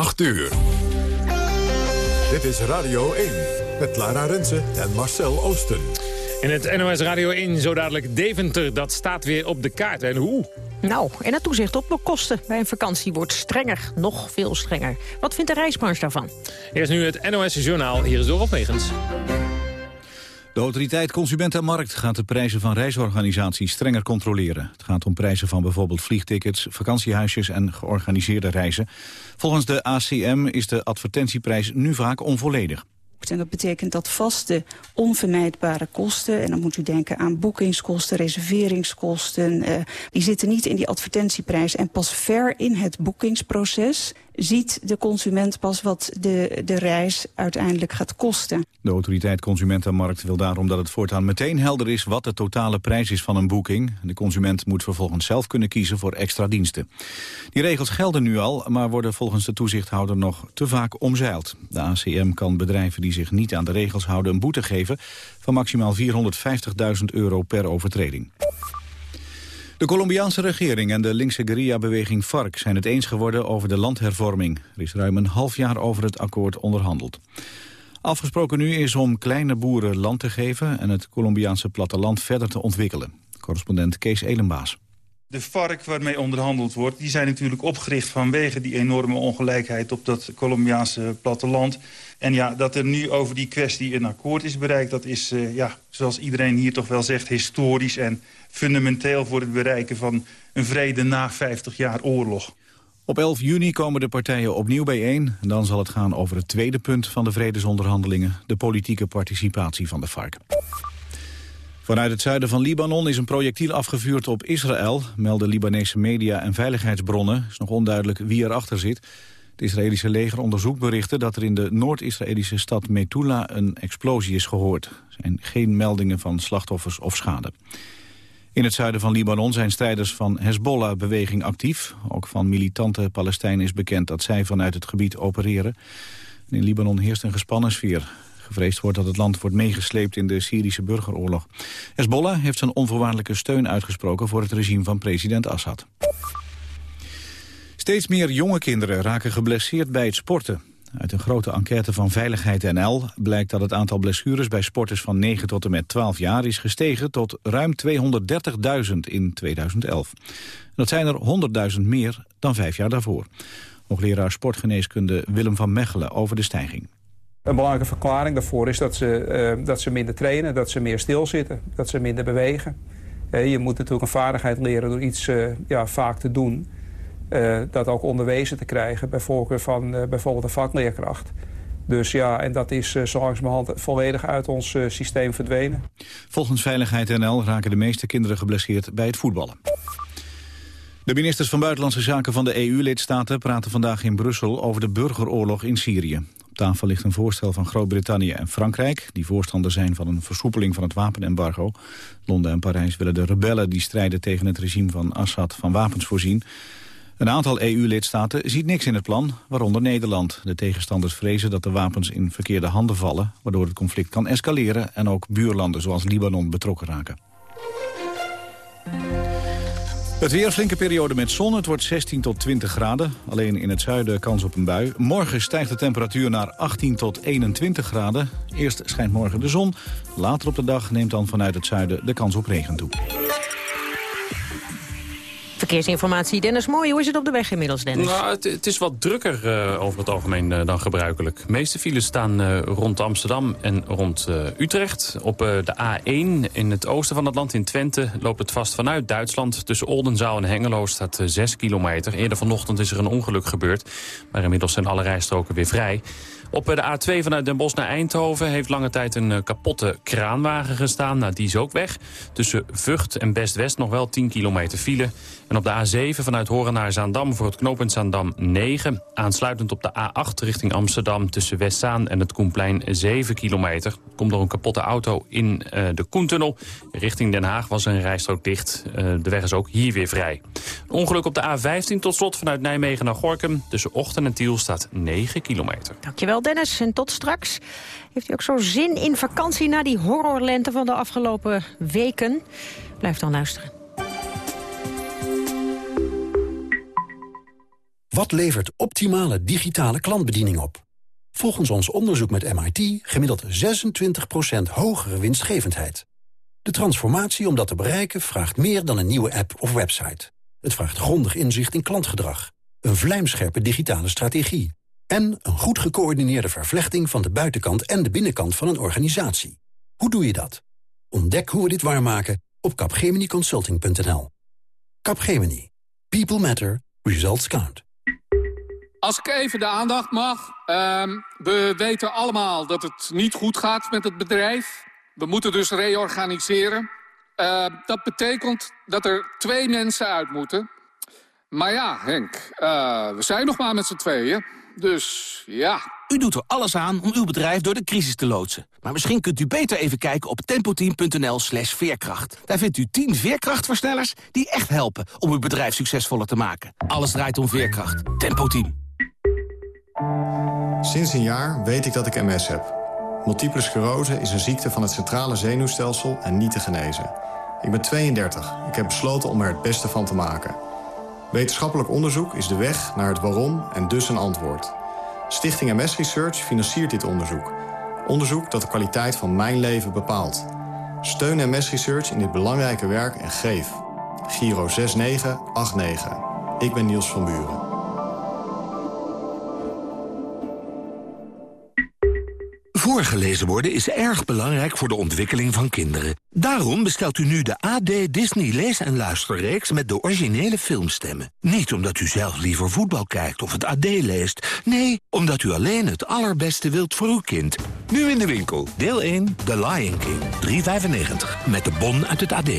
8 uur. Dit is Radio 1 met Lara Rensen en Marcel Oosten. In het NOS Radio 1 zo dadelijk Deventer, dat staat weer op de kaart. En hoe? Nou, en het toezicht op de kosten bij een vakantie wordt strenger, nog veel strenger. Wat vindt de reisbranche daarvan? Eerst nu het NOS Journaal, hier is Dorot Megens. De autoriteit Consument en Markt gaat de prijzen van reisorganisaties strenger controleren. Het gaat om prijzen van bijvoorbeeld vliegtickets, vakantiehuisjes en georganiseerde reizen. Volgens de ACM is de advertentieprijs nu vaak onvolledig. En dat betekent dat vaste, onvermijdbare kosten... en dan moet u denken aan boekingskosten, reserveringskosten... Uh, die zitten niet in die advertentieprijs. En pas ver in het boekingsproces ziet de consument pas wat de, de reis uiteindelijk gaat kosten. De autoriteit Consumentenmarkt wil daarom dat het voortaan meteen helder is... wat de totale prijs is van een boeking. De consument moet vervolgens zelf kunnen kiezen voor extra diensten. Die regels gelden nu al, maar worden volgens de toezichthouder nog te vaak omzeild. De ACM kan bedrijven die zich niet aan de regels houden een boete geven... van maximaal 450.000 euro per overtreding. De Colombiaanse regering en de linkse guerrilla-beweging FARC zijn het eens geworden over de landhervorming. Er is ruim een half jaar over het akkoord onderhandeld. Afgesproken nu is om kleine boeren land te geven en het Colombiaanse platteland verder te ontwikkelen. Correspondent Kees Elenbaas. De FARC waarmee onderhandeld wordt, die zijn natuurlijk opgericht vanwege die enorme ongelijkheid op dat Colombiaanse platteland. En ja, dat er nu over die kwestie een akkoord is bereikt, dat is, uh, ja, zoals iedereen hier toch wel zegt, historisch en fundamenteel voor het bereiken van een vrede na 50 jaar oorlog. Op 11 juni komen de partijen opnieuw bijeen. En dan zal het gaan over het tweede punt van de vredesonderhandelingen... de politieke participatie van de FARC. Vanuit het zuiden van Libanon is een projectiel afgevuurd op Israël... melden Libanese media en veiligheidsbronnen. Het is nog onduidelijk wie erachter zit. Het Israëlische leger onderzoekt berichten dat er in de Noord-Israëlische stad Metula... een explosie is gehoord. Er zijn geen meldingen van slachtoffers of schade. In het zuiden van Libanon zijn strijders van Hezbollah-beweging actief. Ook van militante Palestijnen is bekend dat zij vanuit het gebied opereren. in Libanon heerst een gespannen sfeer. Gevreesd wordt dat het land wordt meegesleept in de Syrische burgeroorlog. Hezbollah heeft zijn onvoorwaardelijke steun uitgesproken voor het regime van president Assad. Steeds meer jonge kinderen raken geblesseerd bij het sporten. Uit een grote enquête van Veiligheid NL blijkt dat het aantal blessures bij sporters van 9 tot en met 12 jaar is gestegen tot ruim 230.000 in 2011. Dat zijn er 100.000 meer dan vijf jaar daarvoor. Hoogleraar sportgeneeskunde Willem van Mechelen over de stijging. Een belangrijke verklaring daarvoor is dat ze, uh, dat ze minder trainen, dat ze meer stilzitten, dat ze minder bewegen. Uh, je moet natuurlijk een vaardigheid leren door iets uh, ja, vaak te doen. Uh, dat ook onderwezen te krijgen, bij voorkeur van uh, bijvoorbeeld een vakleerkracht. Dus ja, en dat is uh, zo langzamerhand volledig uit ons systeem verdwenen. Volgens Veiligheid NL raken de meeste kinderen geblesseerd bij het voetballen. De ministers van Buitenlandse Zaken van de EU-lidstaten praten vandaag in Brussel over de burgeroorlog in Syrië. Op tafel ligt een voorstel van Groot-Brittannië en Frankrijk... die voorstander zijn van een versoepeling van het wapenembargo. Londen en Parijs willen de rebellen die strijden tegen het regime van Assad van wapens voorzien. Een aantal EU-lidstaten ziet niks in het plan, waaronder Nederland. De tegenstanders vrezen dat de wapens in verkeerde handen vallen... waardoor het conflict kan escaleren en ook buurlanden zoals Libanon betrokken raken. Het weer, flinke periode met zon. Het wordt 16 tot 20 graden. Alleen in het zuiden kans op een bui. Morgen stijgt de temperatuur naar 18 tot 21 graden. Eerst schijnt morgen de zon. Later op de dag neemt dan vanuit het zuiden de kans op regen toe. Verkeersinformatie, Dennis Mooi. Hoe is het op de weg inmiddels, Dennis? Nou, het, is wat drukker uh, over het algemeen uh, dan gebruikelijk. De meeste files staan uh, rond Amsterdam en rond Utrecht. Op de A1 in het oosten van het land in Twente loopt het vast vanuit Duitsland. Tussen Oldenzaal en Hengelo staat 6 kilometer. Eerder vanochtend is er een ongeluk gebeurd. Maar inmiddels zijn alle rijstroken weer vrij. Op de A2 vanuit Den Bosch naar Eindhoven heeft lange tijd een kapotte kraanwagen gestaan. Nou, die is ook weg. Tussen Vught en Best-West nog wel 10 kilometer file. En op de A7 vanuit Horen naar Zaandam voor het knooppunt Zaandam 9. Aansluitend op de A8 richting Amsterdam tussen Westzaan en het Koenplein 7 kilometer. Komt door een kapotte auto in uh, de Koentunnel. Richting Den Haag was een rijstrook dicht. Uh, de weg is ook hier weer vrij. ongeluk op de A15 tot slot vanuit Nijmegen naar Gorkum. Tussen Ochten en Tiel staat 9 kilometer. Dankjewel Dennis en tot straks. Heeft u ook zo zin in vakantie na die horrorlente van de afgelopen weken? Blijf dan luisteren. Wat levert optimale digitale klantbediening op? Volgens ons onderzoek met MIT gemiddeld 26% hogere winstgevendheid. De transformatie om dat te bereiken vraagt meer dan een nieuwe app of website. Het vraagt grondig inzicht in klantgedrag, een vlijmscherpe digitale strategie... en een goed gecoördineerde vervlechting van de buitenkant en de binnenkant van een organisatie. Hoe doe je dat? Ontdek hoe we dit waarmaken op capgeminiconsulting.nl. Capgemini. People matter. Results count. Als ik even de aandacht mag. Ehm, we weten allemaal dat het niet goed gaat met het bedrijf. We moeten dus reorganiseren. Ehm, dat betekent dat er twee mensen uit moeten. Maar ja, Henk, uh, we zijn nog maar met z'n tweeën. Dus ja. U doet er alles aan om uw bedrijf door de crisis te loodsen. Maar misschien kunt u beter even kijken op tempoteam.nl slash veerkracht. Daar vindt u 10 veerkrachtversnellers die echt helpen om uw bedrijf succesvoller te maken. Alles draait om veerkracht. Tempo Team. Sinds een jaar weet ik dat ik MS heb. Multiple sclerose is een ziekte van het centrale zenuwstelsel en niet te genezen. Ik ben 32. Ik heb besloten om er het beste van te maken. Wetenschappelijk onderzoek is de weg naar het waarom en dus een antwoord. Stichting MS Research financiert dit onderzoek. Onderzoek dat de kwaliteit van mijn leven bepaalt. Steun MS Research in dit belangrijke werk en geef. Giro 6989. Ik ben Niels van Buren. Voorgelezen worden is erg belangrijk voor de ontwikkeling van kinderen. Daarom bestelt u nu de AD Disney Lees- en Luisterreeks met de originele filmstemmen. Niet omdat u zelf liever voetbal kijkt of het AD leest. Nee, omdat u alleen het allerbeste wilt voor uw kind. Nu in de winkel. Deel 1, The Lion King. 3,95. Met de bon uit het AD.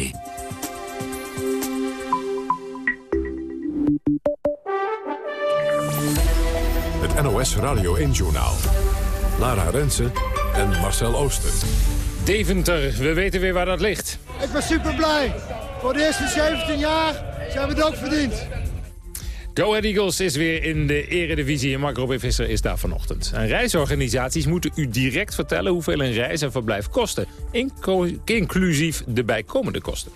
Het NOS Radio 1-journaal. Lara Rensen en Marcel Ooster. Deventer, we weten weer waar dat ligt. Ik ben super blij. Voor de eerste 17 jaar zijn we het ook verdiend. Go Ahead Eagles is weer in de eredivisie en Mark Robin Visser is daar vanochtend. En reisorganisaties moeten u direct vertellen hoeveel een reis en verblijf kosten. Inclusief de bijkomende kosten.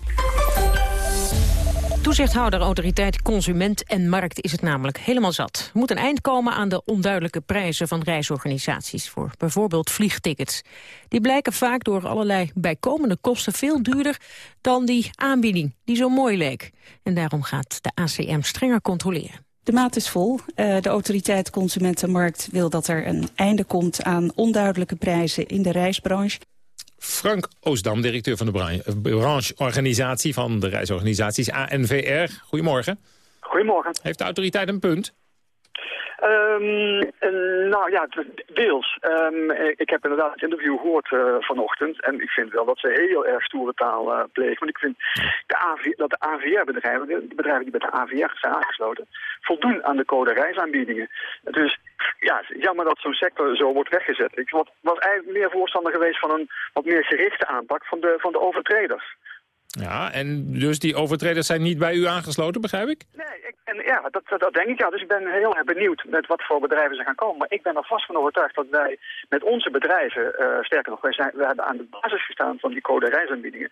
Toezichthouder, autoriteit, consument en markt is het namelijk helemaal zat. Er moet een eind komen aan de onduidelijke prijzen van reisorganisaties... voor bijvoorbeeld vliegtickets. Die blijken vaak door allerlei bijkomende kosten veel duurder... dan die aanbieding die zo mooi leek. En daarom gaat de ACM strenger controleren. De maat is vol. Uh, de autoriteit Consumentenmarkt wil dat er een einde komt aan onduidelijke prijzen in de reisbranche. Frank Oosdam, directeur van de brancheorganisatie van de reisorganisaties ANVR. Goedemorgen. Goedemorgen. Heeft de autoriteit een punt? Um, nou ja, deels. Um, ik heb inderdaad het interview gehoord uh, vanochtend. En ik vind wel dat ze heel erg stoere taal uh. Want ik vind dat de AVR-bedrijven, de bedrijven die bij de AVR zijn aangesloten, voldoen aan de code reisaanbiedingen. Dus ja, jammer dat zo'n sector zo wordt weggezet. Ik was, was eigenlijk meer voorstander geweest van een wat meer gerichte aanpak van de, van de overtreders. Ja, en dus die overtreders zijn niet bij u aangesloten, begrijp ik? Nee, ik, en ja, dat, dat denk ik ja. Dus ik ben heel erg benieuwd met wat voor bedrijven ze gaan komen. Maar ik ben er vast van overtuigd dat wij met onze bedrijven, uh, sterker nog, wij, zijn, wij hebben aan de basis gestaan van die code reisaanbiedingen.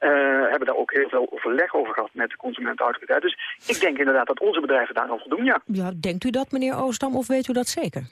Uh, hebben daar ook heel veel overleg over gehad met de consumentenautoriteit. Dus ik denk inderdaad dat onze bedrijven daar al voldoen, ja. Ja, denkt u dat, meneer Oostam, of weet u dat zeker?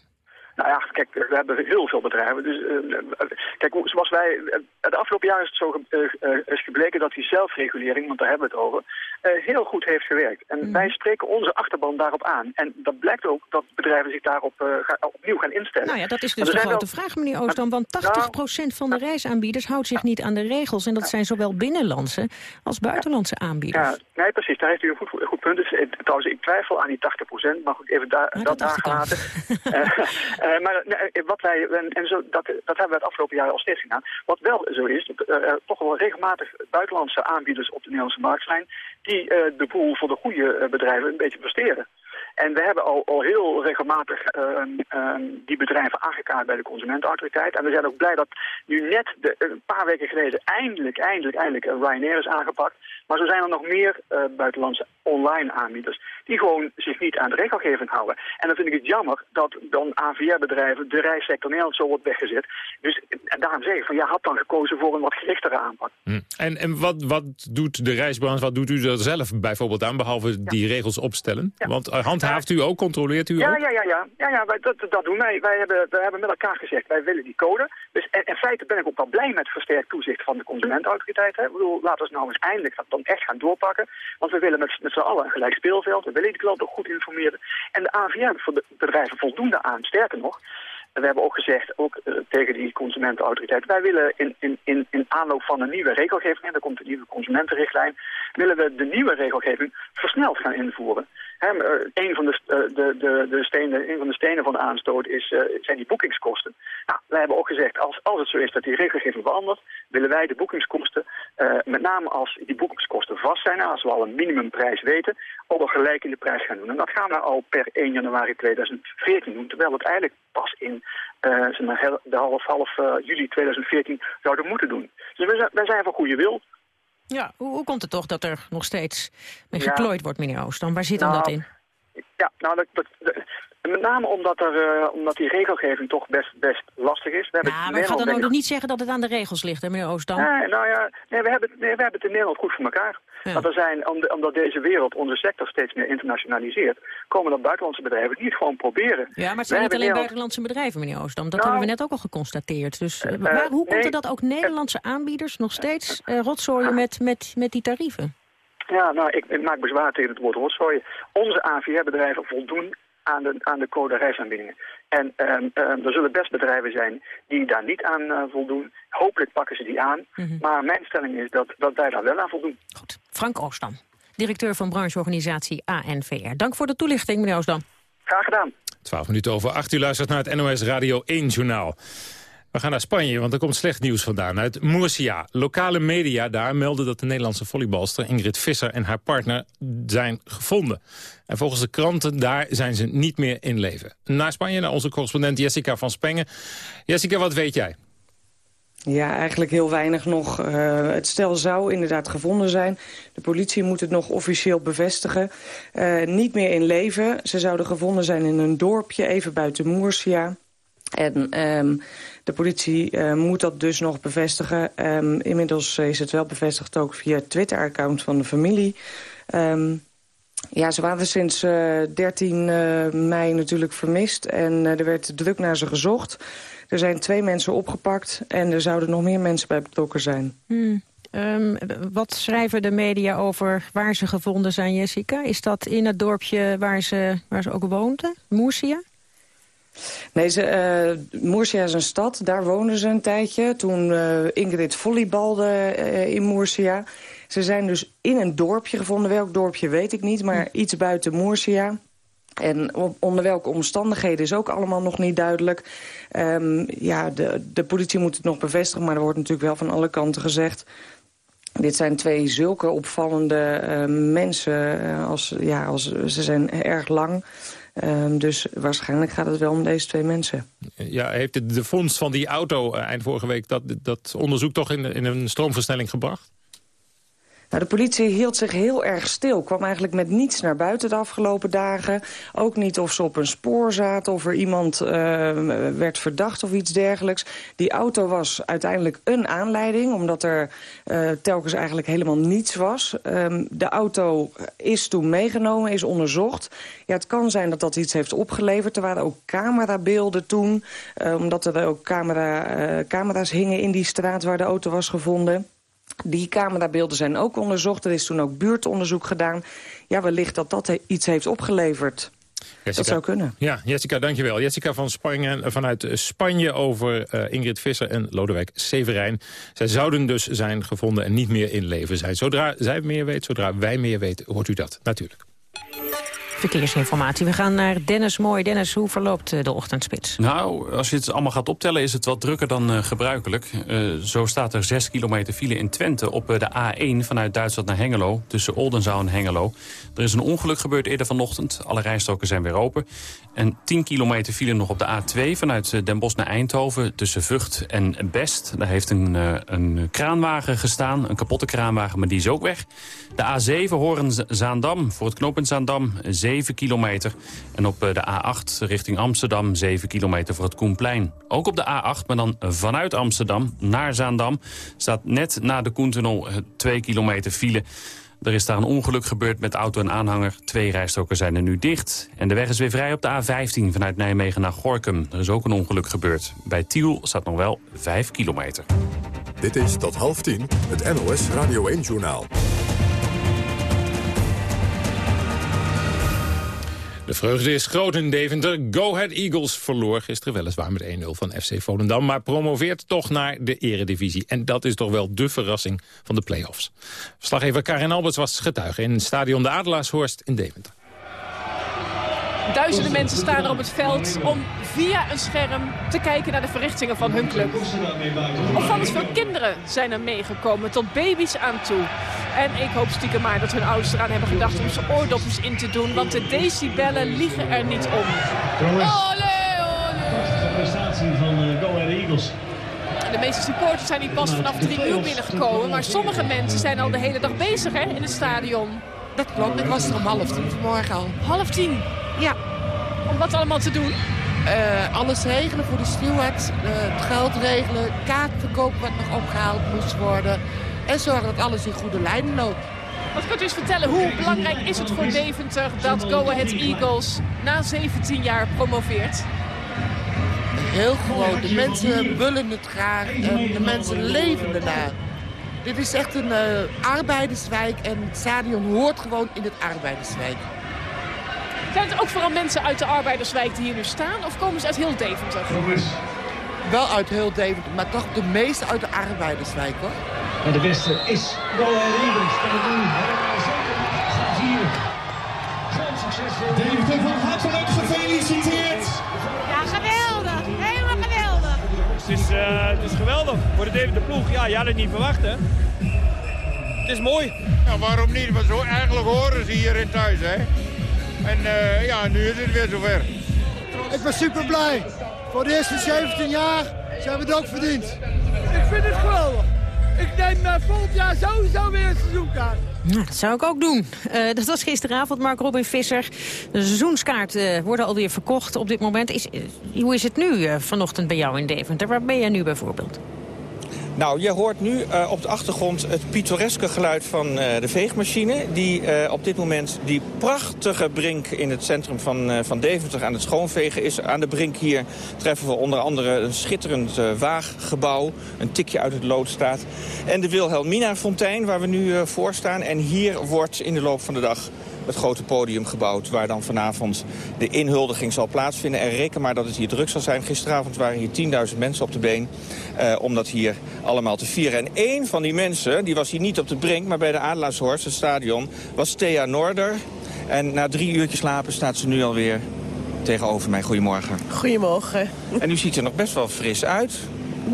Nou ja, kijk, we hebben heel veel bedrijven. Dus, uh, kijk, zoals wij, de afgelopen jaren is het zo uh, is gebleken dat die zelfregulering, want daar hebben we het over, heel goed heeft gewerkt. En mm. wij spreken onze achterban daarop aan. En dat blijkt ook dat bedrijven zich daarop gaan, opnieuw gaan instellen. Nou ja, dat is dus de grote vraag, meneer Oostam. Want 80% nou, van de reisaanbieders houdt zich niet aan de regels. En dat zijn zowel binnenlandse als buitenlandse aanbieders. Ja, nee, precies. Daar heeft u een goed, goed punt. Dus, trouwens, ik twijfel aan die 80%, maar goed, even daar, dat, daar gelaten. Uh, maar wat wij, en, zo, dat, dat hebben we het afgelopen jaar al steeds gedaan. Wat wel zo is, dat er toch wel regelmatig buitenlandse aanbieders op de Nederlandse markt zijn... die de boel voor de goede bedrijven een beetje presteren. En we hebben al, al heel regelmatig die bedrijven aangekaart bij de consumentenautoriteit. En we zijn ook blij dat nu net de, een paar weken geleden eindelijk, eindelijk, eindelijk Ryanair is aangepakt. Maar zo zijn er nog meer uh, buitenlandse online aanbieders die gewoon zich niet aan de regelgeving houden. En dan vind ik het jammer dat dan AVR-bedrijven de reissector Nederland zo wordt weggezet. Dus en daarom zeg ik van ja, had dan gekozen voor een wat gerichtere aanpak. Hm. En, en wat, wat doet de reisbranche, wat doet u er zelf bijvoorbeeld aan, behalve die regels opstellen? Want uh, handhaaft u ook, controleert u ja, ook? Ja, ja, ja. ja, ja wij, dat, dat doen wij. Wij hebben, wij hebben met elkaar gezegd, wij willen die code. Dus in, feite ben ik ook wel blij met versterkt toezicht van de consumentenautoriteit. Hè. Ik bedoel, laten we nou eens eindelijk echt gaan doorpakken. Want we willen met, met z'n allen een gelijk speelveld. We willen die klant ook goed informeren. En de AVM voor de bedrijven voldoende aan. Sterker nog, we hebben ook gezegd, ook uh, tegen die consumentenautoriteit... wij willen in, in, in, in aanloop van een nieuwe regelgeving... en er komt een nieuwe consumentenrichtlijn... willen we de nieuwe regelgeving versneld gaan invoeren. He, uh, een, van de, uh, de, de, de stenen, een van de stenen van de aanstoot is, zijn die boekingskosten. Nou, wij hebben ook gezegd, als, als het zo is dat die regelgeving verandert... willen wij de boekingskosten, met name als die boekingskosten vast zijn... als we al een minimumprijs weten, ook al gelijk in de prijs gaan doen. En dat gaan we al per 1 januari 2014 doen, terwijl het eigenlijk pas in de half, half juli 2014 zouden moeten doen. Dus wij zijn van goede wil. Ja, hoe, hoe, komt het toch dat er nog steeds mee geklooid ja. wordt, meneer Oost? Dan waar zit dan nou, dat in? Ja, nou, dat, dat, met name omdat, er, uh, omdat die regelgeving toch best, best lastig is. We ja, maar ik ga dan ook nog niet zeggen dat het aan de regels ligt, hè, meneer Oostdam? Nee, nou ja, nee, we, hebben, nee, we hebben het in Nederland goed voor elkaar. Ja. Want er zijn, omdat deze wereld, onze sector steeds meer internationaliseert... komen er buitenlandse bedrijven die het gewoon proberen. Ja, maar het zijn niet alleen Nederland... buitenlandse bedrijven, meneer Oostdam. Dat nou, hebben we net ook al geconstateerd. Dus uh, waar, hoe komt nee, het dat ook Nederlandse aanbieders nog steeds uh, rotzooien met, met, met die tarieven? Ja, nou, ik, ik maak bezwaar tegen het woord rotzooien. Onze AVR-bedrijven voldoen aan de, aan de code reisaanbiedingen. En um, um, er zullen best bedrijven zijn die daar niet aan uh, voldoen. Hopelijk pakken ze die aan. Mm -hmm. Maar mijn stelling is dat, dat wij daar wel aan voldoen. Goed. Frank Oosdam, directeur van brancheorganisatie ANVR. Dank voor de toelichting, meneer Oosdam. Graag gedaan. 12 minuten over 8 u luistert naar het NOS Radio 1-journaal. We gaan naar Spanje, want er komt slecht nieuws vandaan. Uit Murcia. Lokale media daar melden dat de Nederlandse volleybalster Ingrid Visser en haar partner zijn gevonden. En volgens de kranten daar zijn ze niet meer in leven. Naar Spanje, naar onze correspondent Jessica van Spengen. Jessica, wat weet jij? Ja, eigenlijk heel weinig nog. Uh, het stel zou inderdaad gevonden zijn. De politie moet het nog officieel bevestigen. Uh, niet meer in leven. Ze zouden gevonden zijn in een dorpje even buiten Murcia. En um, de politie uh, moet dat dus nog bevestigen. Um, inmiddels is het wel bevestigd ook via het Twitter-account van de familie. Um, ja, ze waren sinds uh, 13 uh, mei natuurlijk vermist. En er werd druk naar ze gezocht. Er zijn twee mensen opgepakt. En er zouden nog meer mensen bij betrokken zijn. Hmm. Um, wat schrijven de media over waar ze gevonden zijn, Jessica? Is dat in het dorpje waar ze, waar ze ook woonden, Moersia? Nee, ze, Murcia is een stad. Daar woonden ze een tijdje. Toen uh, Ingrid volleybalde uh, in Murcia. Ze zijn dus in een dorpje gevonden. Welk dorpje weet ik niet, maar iets buiten Murcia. En onder welke omstandigheden is ook allemaal nog niet duidelijk. Um, ja, de, de politie moet het nog bevestigen, maar er wordt natuurlijk wel van alle kanten gezegd... Dit zijn twee zulke opvallende mensen. Als, ja, als, ze zijn erg lang. Um, dus waarschijnlijk gaat het wel om deze twee mensen. Ja, heeft de, de vondst van die auto uh, eind vorige week... dat, dat onderzoek toch in, in een stroomversnelling gebracht? Nou, de politie hield zich heel erg stil. Kwam eigenlijk met niets naar buiten de afgelopen dagen. Ook niet of ze op een spoor zaten, of er iemand uh, werd verdacht of iets dergelijks. Die auto was uiteindelijk een aanleiding, omdat er uh, telkens eigenlijk helemaal niets was. Um, de auto is toen meegenomen, is onderzocht. Ja, het kan zijn dat dat iets heeft opgeleverd. Er waren ook camerabeelden toen, uh, omdat er ook camera, camera's hingen in die straat waar de auto was gevonden. Die camerabeelden zijn ook onderzocht. Er is toen ook buurtonderzoek gedaan. Ja, wellicht dat dat iets heeft opgeleverd. Jessica, dat zou kunnen. Ja, Jessica, dankjewel. Jessica van Spanje, vanuit Spanje over uh, Ingrid Visser en Lodewijk Severijn. Zij zouden dus zijn gevonden en niet meer in leven zijn. Zodra zij meer weet, zodra wij meer weten, hoort u dat natuurlijk. Verkeersinformatie. We gaan naar Dennis Mooi. Dennis, hoe verloopt eh, de ochtendspits? Nou, als je het allemaal gaat optellen is het wat drukker dan uh, gebruikelijk. Uh, zo staat er 6 kilometer file in Twente op de A1 vanuit Duitsland naar Hengelo. Tussen Oldenzaal en Hengelo. Er is een ongeluk gebeurd eerder vanochtend. Alle rijstroken zijn weer open. En 10 kilometer file nog op de A2 vanuit Den Bosch naar Eindhoven. Tussen Vught en Best. Daar heeft een, een kraanwagen gestaan. Een kapotte kraanwagen, maar die is ook weg. De A7 Horen-Zaandam voor het knooppunt Zaandam 7 kilometer. En op de A8 richting Amsterdam 7 kilometer voor het Koenplein. Ook op de A8, maar dan vanuit Amsterdam naar Zaandam... staat net na de Koentunnel 2 kilometer file... Er is daar een ongeluk gebeurd met auto en aanhanger. Twee rijstroken zijn er nu dicht. En de weg is weer vrij op de A15 vanuit Nijmegen naar Gorkum. Er is ook een ongeluk gebeurd. Bij Tiel staat nog wel 5 kilometer. Dit is tot half tien het NOS Radio 1-journaal. De vreugde is groot in Deventer. Go Ahead Eagles verloor gisteren weliswaar met 1-0 van FC Volendam... maar promoveert toch naar de eredivisie. En dat is toch wel de verrassing van de play-offs. Verslaggever Karin Alberts was getuige in stadion De Adelaarshorst in Deventer. Duizenden mensen staan er op het veld om via een scherm te kijken naar de verrichtingen van hun club. Opvallend veel kinderen zijn er meegekomen, tot baby's aan toe. En ik hoop stiekem maar dat hun ouders eraan hebben gedacht om ze oordopjes in te doen. Want de decibellen liegen er niet om. Olé, olé. Prestatie van Go Ahead Eagles. De meeste supporters zijn niet pas vanaf drie uur binnengekomen. Maar sommige mensen zijn al de hele dag bezig hè, in het stadion. Dat klopt, ik was er om half tien vanmorgen al. Half tien? Ja. Om wat allemaal te doen? Uh, alles regelen voor de steward, uh, het geld regelen, kaartverkoop wat nog opgehaald moest worden. En zorgen dat alles in goede lijnen loopt. Wat kunt u eens vertellen, hoe belangrijk is het voor Deventer dat Go Ahead Eagles na 17 jaar promoveert? Heel groot. De mensen willen het graag. de mensen leven ernaar. Dit is echt een uh, arbeiderswijk en het stadion hoort gewoon in het arbeiderswijk. Zijn het ook vooral mensen uit de arbeiderswijk die hier nu staan? Of komen ze uit heel Deventer? Wel uit heel Deventer, maar toch de meeste uit de arbeiderswijk hoor. En de beste is Eagles. Kan het doen. Staat hier. Groot succesvol. Deventer van hartelijk gefeliciteerd. Het is, uh, het is geweldig voor de ploeg. Ja, je had het niet verwacht hè. Het is mooi. Ja, waarom niet? Maar zo eigenlijk horen ze hier in thuis hè. En uh, ja, nu is het weer zover. Ik ben super blij. Voor de eerste 17 jaar zijn we het ook verdiend. Ik vind het geweldig. Ik neem uh, volgend jaar sowieso weer een seizoenkaart. Nou, dat zou ik ook doen. Uh, dat was gisteravond, Mark Robin Visser. De seizoenskaarten uh, worden alweer verkocht op dit moment. Is, hoe is het nu vanochtend bij jou in Deventer? Waar ben jij nu bijvoorbeeld? Nou, je hoort nu uh, op de achtergrond het pittoreske geluid van uh, de veegmachine... die uh, op dit moment die prachtige brink in het centrum van, van Deventer aan het schoonvegen is. Aan de brink hier treffen we onder andere een schitterend waaggebouw. Een tikje uit het lood staat. En de Wilhelmina-fontein waar we nu voor staan. En hier wordt in de loop van de dag het grote podium gebouwd... waar dan vanavond de inhuldiging zal plaatsvinden. En reken maar dat het hier druk zal zijn. Gisteravond waren hier 10.000 mensen op de been eh, om dat hier allemaal te vieren. En één van die mensen, die was hier niet op de brink... maar bij de Adelaarshorst, het stadion, was Thea Noorder. En na drie uurtjes slapen staat ze nu alweer tegenover mij. Goedemorgen. Goedemorgen. En u ziet er nog best wel fris uit.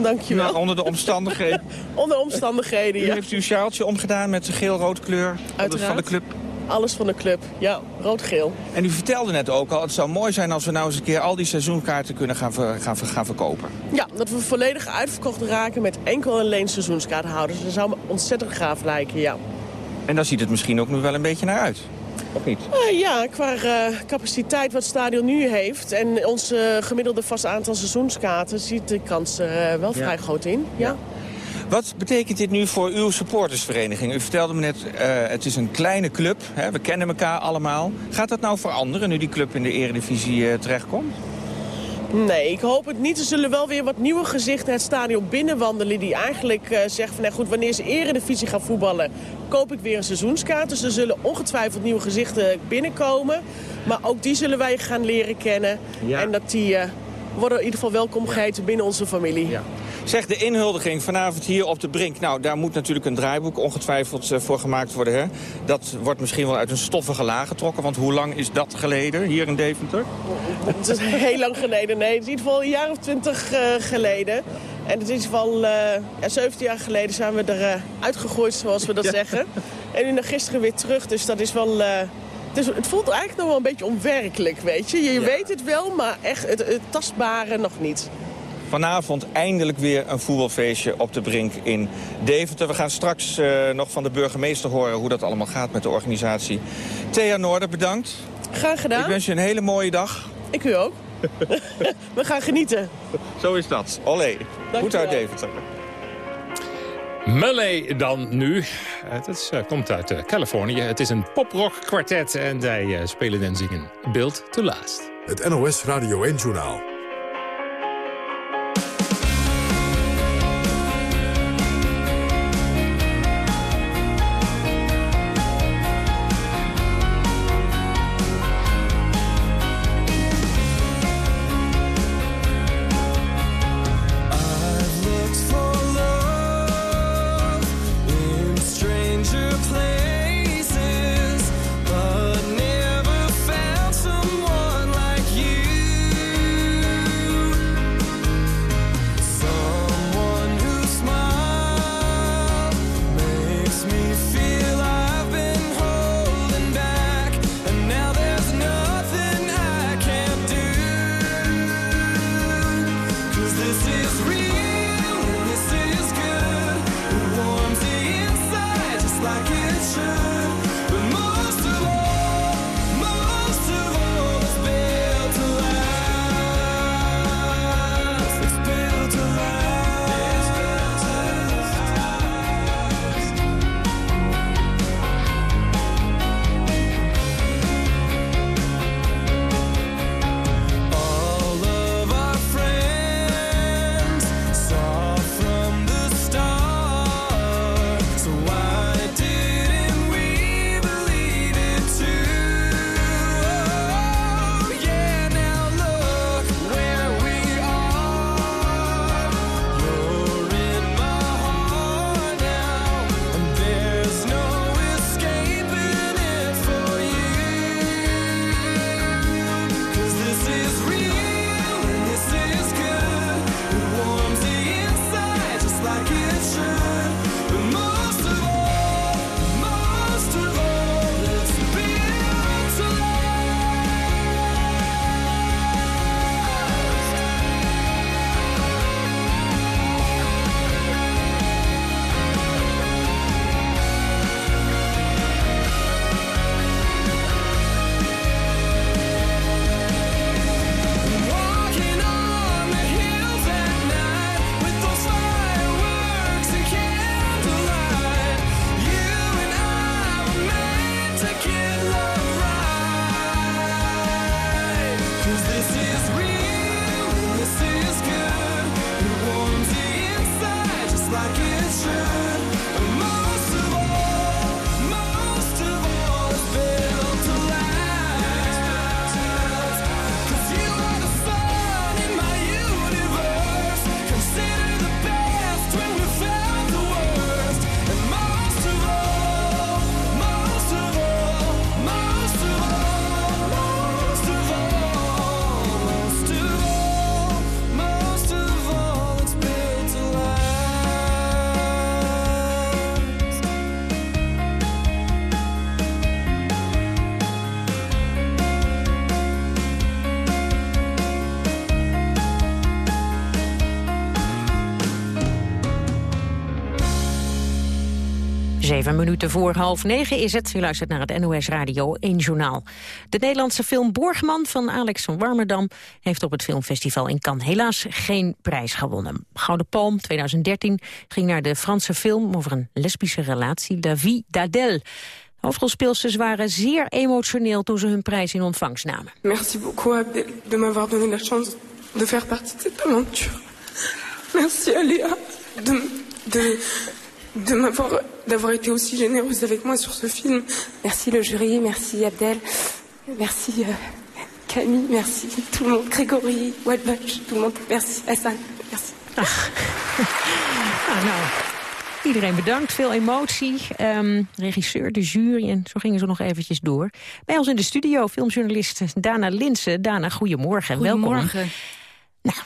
Dankjewel. Nou, onder de omstandigheden. onder omstandigheden, ja. U heeft uw sjaaltje omgedaan met de geel-rood kleur Uiteraard. van de club. Alles van de club, ja, rood-geel. En u vertelde net ook al, het zou mooi zijn als we nou eens een keer al die seizoenkaarten kunnen gaan, ver, gaan, gaan verkopen. Ja, dat we volledig uitverkocht raken met enkel en alleen seizoenskaarthouders. Dat zou me ontzettend gaaf lijken, ja. En daar ziet het misschien ook nu wel een beetje naar uit. Of niet? Uh, ja, qua uh, capaciteit wat het stadion nu heeft... en ons uh, gemiddelde vast aantal seizoenskaarten... ziet de kans er wel ja. vrij groot in. ja. ja. Wat betekent dit nu voor uw supportersvereniging? U vertelde me net, uh, het is een kleine club. Hè? We kennen elkaar allemaal. Gaat dat nou veranderen nu die club in de eredivisie uh, terechtkomt? Nee, ik hoop het niet. Er zullen wel weer wat nieuwe gezichten het stadion binnenwandelen... die eigenlijk uh, zeggen van, nou goed, wanneer ze eredivisie gaan voetballen... koop ik weer een seizoenskaart. Dus er zullen ongetwijfeld nieuwe gezichten binnenkomen. Maar ook die zullen wij gaan leren kennen. Ja. En dat die worden in ieder geval welkom geheten ja. binnen onze familie. Ja. Zeg, de inhuldiging vanavond hier op de Brink. Nou, daar moet natuurlijk een draaiboek ongetwijfeld uh, voor gemaakt worden. Hè? Dat wordt misschien wel uit een stoffige laag getrokken. Want hoe lang is dat geleden hier in Deventer? Het is heel lang geleden. Nee, het is in ieder geval een jaar of twintig uh, geleden. En het is wel uh, ja, 17 jaar geleden zijn we er uitgegooid, zoals we dat ja. zeggen. En nu naar gisteren weer terug. Dus dat is wel... Dus het voelt eigenlijk nog wel een beetje onwerkelijk, weet je. Je ja. weet het wel, maar echt het, het tastbare nog niet. Vanavond eindelijk weer een voetbalfeestje op de Brink in Deventer. We gaan straks uh, nog van de burgemeester horen hoe dat allemaal gaat met de organisatie. Thea Noorder, bedankt. Graag gedaan. Ik wens je een hele mooie dag. Ik u ook. We gaan genieten. Zo is dat. Olé. Goed uit Deventer. Melee dan nu. Het is, uh, komt uit uh, Californië. Het is een poprock kwartet en zij uh, spelen en zingen Build to Last. Het NOS Radio 1 Journaal. Zeven minuten voor half negen is het. U luistert naar het NOS Radio 1 Journaal. De Nederlandse film Borgman van Alex van Warmerdam... heeft op het filmfestival in Cannes helaas geen prijs gewonnen. Gouden Palm 2013 ging naar de Franse film... over een lesbische relatie, La Vie d'Adèle. Hoofdrolspeelsters waren zeer emotioneel toen ze hun prijs in ontvangst namen. Merci beaucoup de m'avoir donné la chance de faire partie de cette aventure. Merci Aléa de, de, de m'avoir d'avoir été aussi généreuse avec moi sur ce film. Merci le jury, merci Abdel, merci euh, Camille, merci tout le monde, Grégory, Wadbach, tout le monde, merci Hassan, merci. Nou, nou, iedereen bedankt. Veel emotie. Ehm, regisseur, de jury en zo gingen ze nog eventjes door. Bij ons in de studio filmjournalist Dana Linsen. Dana, goedemorgen. Goedemorgen. Welkom. Nou,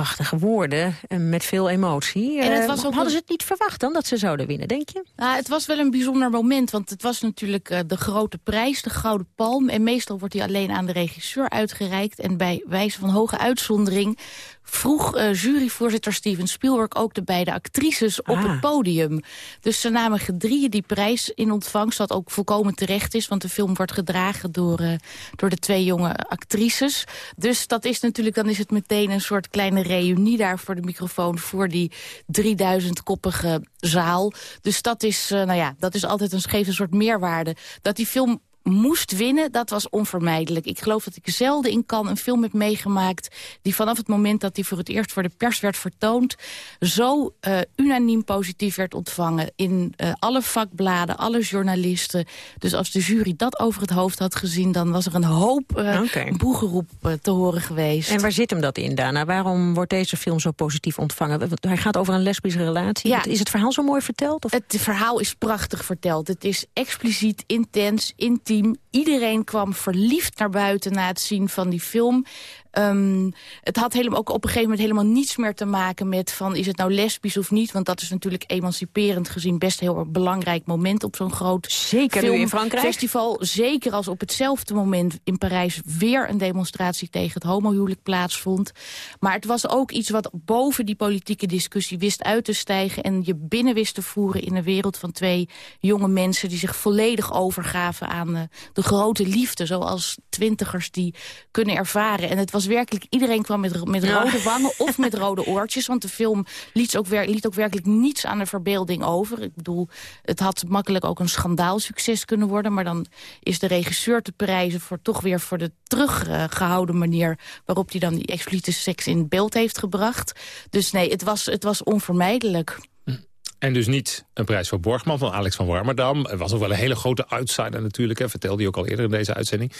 prachtige woorden met veel emotie. En het Eh, was ook hadden ze het niet verwacht dan dat ze zouden winnen, denk je? Nou, het was wel een bijzonder moment, want het was natuurlijk eh, de grote prijs, de Gouden Palm. En meestal wordt die alleen aan de regisseur uitgereikt. En bij wijze van hoge uitzondering vroeg eh, juryvoorzitter Steven Spielberg ook de beide actrices op Ah. het podium. Dus ze namen gedrieën die prijs in ontvangst, wat ook volkomen terecht is, want de film wordt gedragen door, door de twee jonge actrices. Dus dat is natuurlijk, dan is het meteen een soort kleine reunie daar voor de microfoon voor die 3000-koppige zaal. Dus dat is, eh, nou ja, dat is altijd een, een soort meerwaarde. Dat die film moest winnen, dat was onvermijdelijk. Ik geloof dat ik zelden in kan een film heb meegemaakt... die vanaf het moment dat die voor het eerst voor de pers werd vertoond... zo eh, unaniem positief werd ontvangen in eh, alle vakbladen, alle journalisten. Dus als de jury dat over het hoofd had gezien... dan was er een hoop eh boegeroep te horen geweest. En waar zit hem dat in, Dana? Waarom wordt deze film zo positief ontvangen? Hij gaat over een lesbische relatie. Ja. Is het verhaal zo mooi verteld? Of? Het verhaal is prachtig verteld. Het is expliciet, intens, Iedereen kwam verliefd naar buiten na het zien van die film. Ehm, het had helemaal, ook op een gegeven moment helemaal niets meer te maken met... van is het nou lesbisch of niet? Want dat is natuurlijk emanciperend gezien... best een heel belangrijk moment op zo'n groot Zeker nu in Frankrijk. festival. Zeker als op hetzelfde moment in Parijs... weer een demonstratie tegen het homohuwelijk plaatsvond. Maar het was ook iets wat boven die politieke discussie wist uit te stijgen... en je binnen wist te voeren in een wereld van twee jonge mensen... die zich volledig overgaven aan eh, de grote liefde... zoals twintigers die kunnen ervaren. En het was werkelijk, iedereen kwam met, met Ja. rode wangen of met rode oortjes... want de film liet ook, wer- liet ook werkelijk niets aan de verbeelding over. Ik bedoel, het had makkelijk ook een schandaalsucces kunnen worden... maar dan is de regisseur te prijzen voor toch weer voor de teruggehouden manier... waarop hij dan die expliciete seks in beeld heeft gebracht. Dus nee, het was, het was onvermijdelijk. En dus niet een prijs voor Borgman van Alex van Warmerdam. Er was ook wel een hele grote outsider natuurlijk. Hè, vertelde hij ook al eerder in deze uitzending.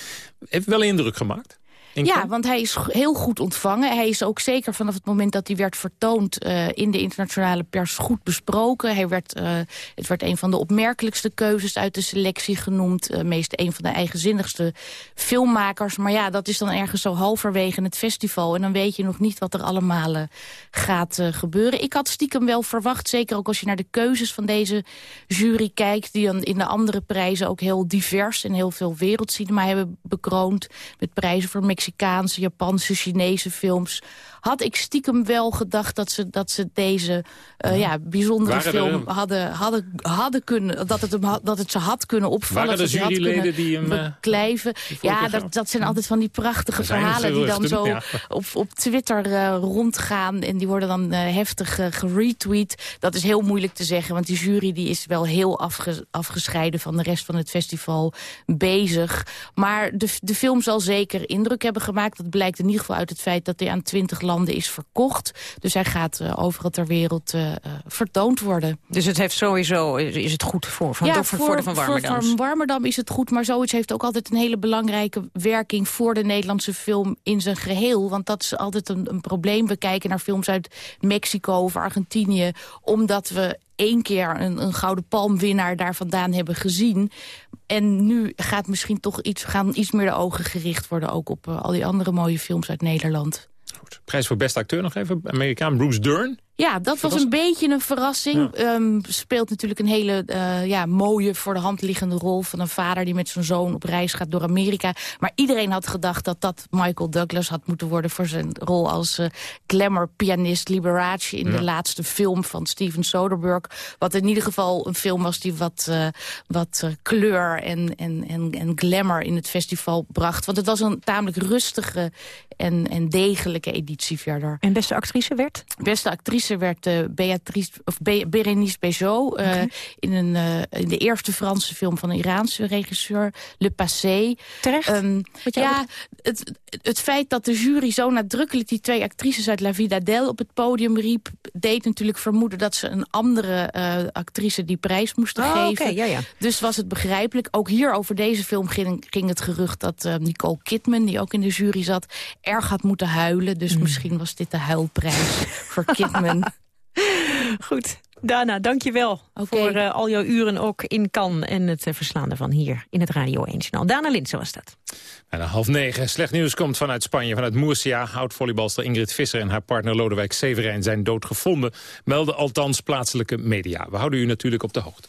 Heeft wel een indruk gemaakt. Ja, want hij is heel goed ontvangen. Hij is ook zeker vanaf het moment dat hij werd vertoond... eh, in de internationale pers goed besproken. Hij werd, eh, het werd een van de opmerkelijkste keuzes uit de selectie genoemd. eh, meest een van de eigenzinnigste filmmakers. Maar ja, dat is dan ergens zo halverwege het festival. En dan weet je nog niet wat er allemaal gaat gebeuren. Ik had stiekem wel verwacht, zeker ook als je naar de keuzes van deze jury kijkt... die dan in de andere prijzen ook heel divers en heel veel wereldcinema hebben bekroond... met prijzen voor Mexicaanse, Japanse, Chinese films... had ik stiekem wel gedacht dat ze, dat ze deze eh, ja, bijzondere Waren er- film hadden, hadden, hadden kunnen... Dat het, hem, dat het ze had kunnen opvallen. Waren had juryleden die hem, eh, beklijven. Ja, dat, dat zijn altijd van die prachtige Er er verhalen... die dan zo ja. op, op Twitter eh, rondgaan. En die worden dan heftig geretweet. Dat is heel moeilijk te zeggen, want die jury die is wel heel afge- afgescheiden van de rest van het festival bezig. Maar de, de film zal zeker indruk hebben gemaakt. Dat blijkt in ieder geval uit het feit dat hij aan twintig landen is verkocht. Dus hij gaat eh, overal ter wereld eh, eh, vertoond worden. Dus het heeft sowieso, is het goed voor, van, voor, voor de Van Warmerdams? Voor Warmerdam is het goed, maar zoiets heeft ook altijd een hele belangrijke werking voor de Nederlandse film in zijn geheel. Want dat is altijd een, een probleem. We kijken naar films uit Mexico of Argentinië, omdat we één keer een, een Gouden Palmwinnaar daar vandaan hebben gezien. En nu gaat misschien toch iets, gaan iets meer de ogen gericht worden ook op al die andere mooie films uit Nederland. Prijs voor beste acteur nog even. Amerikaan Bruce Dern. Ja, dat was een beetje een verrassing. Ehm, speelt natuurlijk een hele eh, ja, mooie, voor de hand liggende rol... van een vader die met zijn zoon op reis gaat door Amerika. Maar iedereen had gedacht dat dat Michael Douglas had moeten worden... voor zijn rol als eh, glamour-pianist Liberace... in Ja. de laatste film van Steven Soderbergh. Wat in ieder geval een film was die wat, eh, wat kleur en, en, en, en glamour in het festival bracht. Want het was een tamelijk rustige en, en degelijke editie verder. En beste actrice werd? Beste actrice werd eh, Beatrice, of Be Berenice Bejo... eh, in, een, eh, in de eerste Franse film van een Iraanse regisseur, Le Passé. Terecht? ja, het, het feit dat de jury zo nadrukkelijk die twee actrices uit La Vida Del op het podium riep... deed natuurlijk vermoeden dat ze een andere eh, actrice die prijs moesten Oh, geven. oké, ja, ja. Dus was het begrijpelijk. Ook hier over deze film ging, ging het gerucht dat Nicole Kidman... die ook in de jury zat, erg had moeten huilen. Dus Mm. misschien was dit de huilprijs voor Kidman. Goed. Dana, dank je wel voor uh, al jouw uren ook in Cannes... en het uh, verslaan ervan hier in het Radio 1 Journaal. Dana Linsen was dat. Bijna half negen. Slecht nieuws komt vanuit Spanje, vanuit Murcia. Oud-volleybalster Ingrid Visser en haar partner Lodewijk Severijn zijn doodgevonden. Melden althans plaatselijke media. We houden u natuurlijk op de hoogte.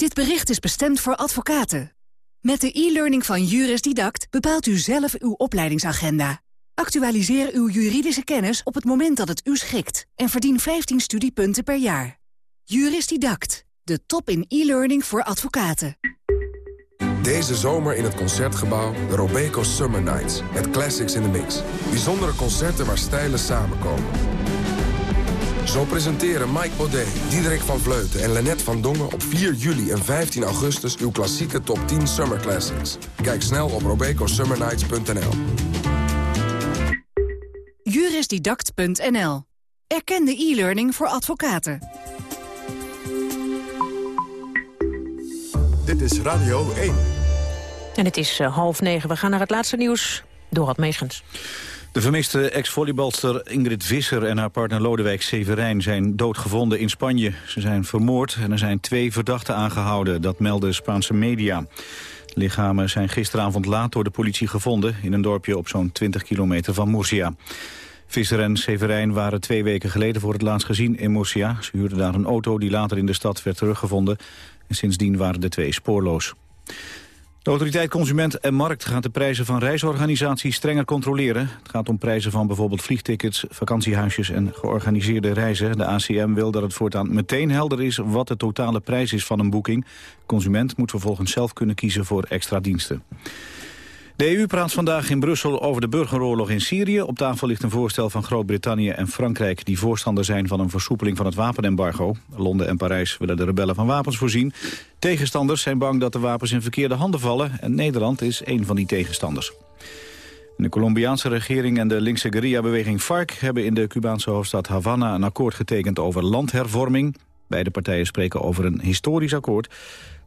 Dit bericht is bestemd voor advocaten. Met de e-learning van Juris Didact bepaalt u zelf uw opleidingsagenda. Actualiseer uw juridische kennis op het moment dat het u schikt... en verdien 15 studiepunten per jaar. Juris Didact, de top in e-learning voor advocaten. Deze zomer in het Concertgebouw de Robeco Summer Nights. Met classics in the mix. Bijzondere concerten waar stijlen samenkomen. Zo presenteren Mike Baudet, Diederik van Vleuten en Lennet van Dongen... op 4 juli en 15 augustus uw klassieke top 10 Summer Classics. Kijk snel op robecosummernights.nl. Jurisdidact.nl. Erkende e-learning voor advocaten. Dit is Radio 1. En het is uh, half negen. We gaan naar het laatste nieuws. Dorad Meegens. De vermiste ex-volleybalster Ingrid Visser en haar partner Lodewijk Severijn zijn doodgevonden in Spanje. Ze zijn vermoord en er zijn twee verdachten aangehouden, dat melden Spaanse media. De lichamen zijn gisteravond laat door de politie gevonden in een dorpje op zo'n 20 kilometer van Murcia. Visser en Severijn waren twee weken geleden voor het laatst gezien in Murcia. Ze huurden daar een auto die later in de stad werd teruggevonden. En sindsdien waren de twee spoorloos. De autoriteit Consument en Markt gaat de prijzen van reisorganisaties strenger controleren. Het gaat om prijzen van bijvoorbeeld vliegtickets, vakantiehuisjes en georganiseerde reizen. De ACM wil dat het voortaan meteen helder is wat de totale prijs is van een boeking. Consument moet vervolgens zelf kunnen kiezen voor extra diensten. De EU praat vandaag in Brussel over de burgeroorlog in Syrië. Op tafel ligt een voorstel van Groot-Brittannië en Frankrijk... die voorstander zijn van een versoepeling van het wapenembargo. Londen en Parijs willen de rebellen van wapens voorzien. Tegenstanders zijn bang dat de wapens in verkeerde handen vallen... en Nederland is een van die tegenstanders. De Colombiaanse regering en de linkse guerrilla-beweging FARC... hebben in de Cubaanse hoofdstad Havana een akkoord getekend over landhervorming. Beide partijen spreken over een historisch akkoord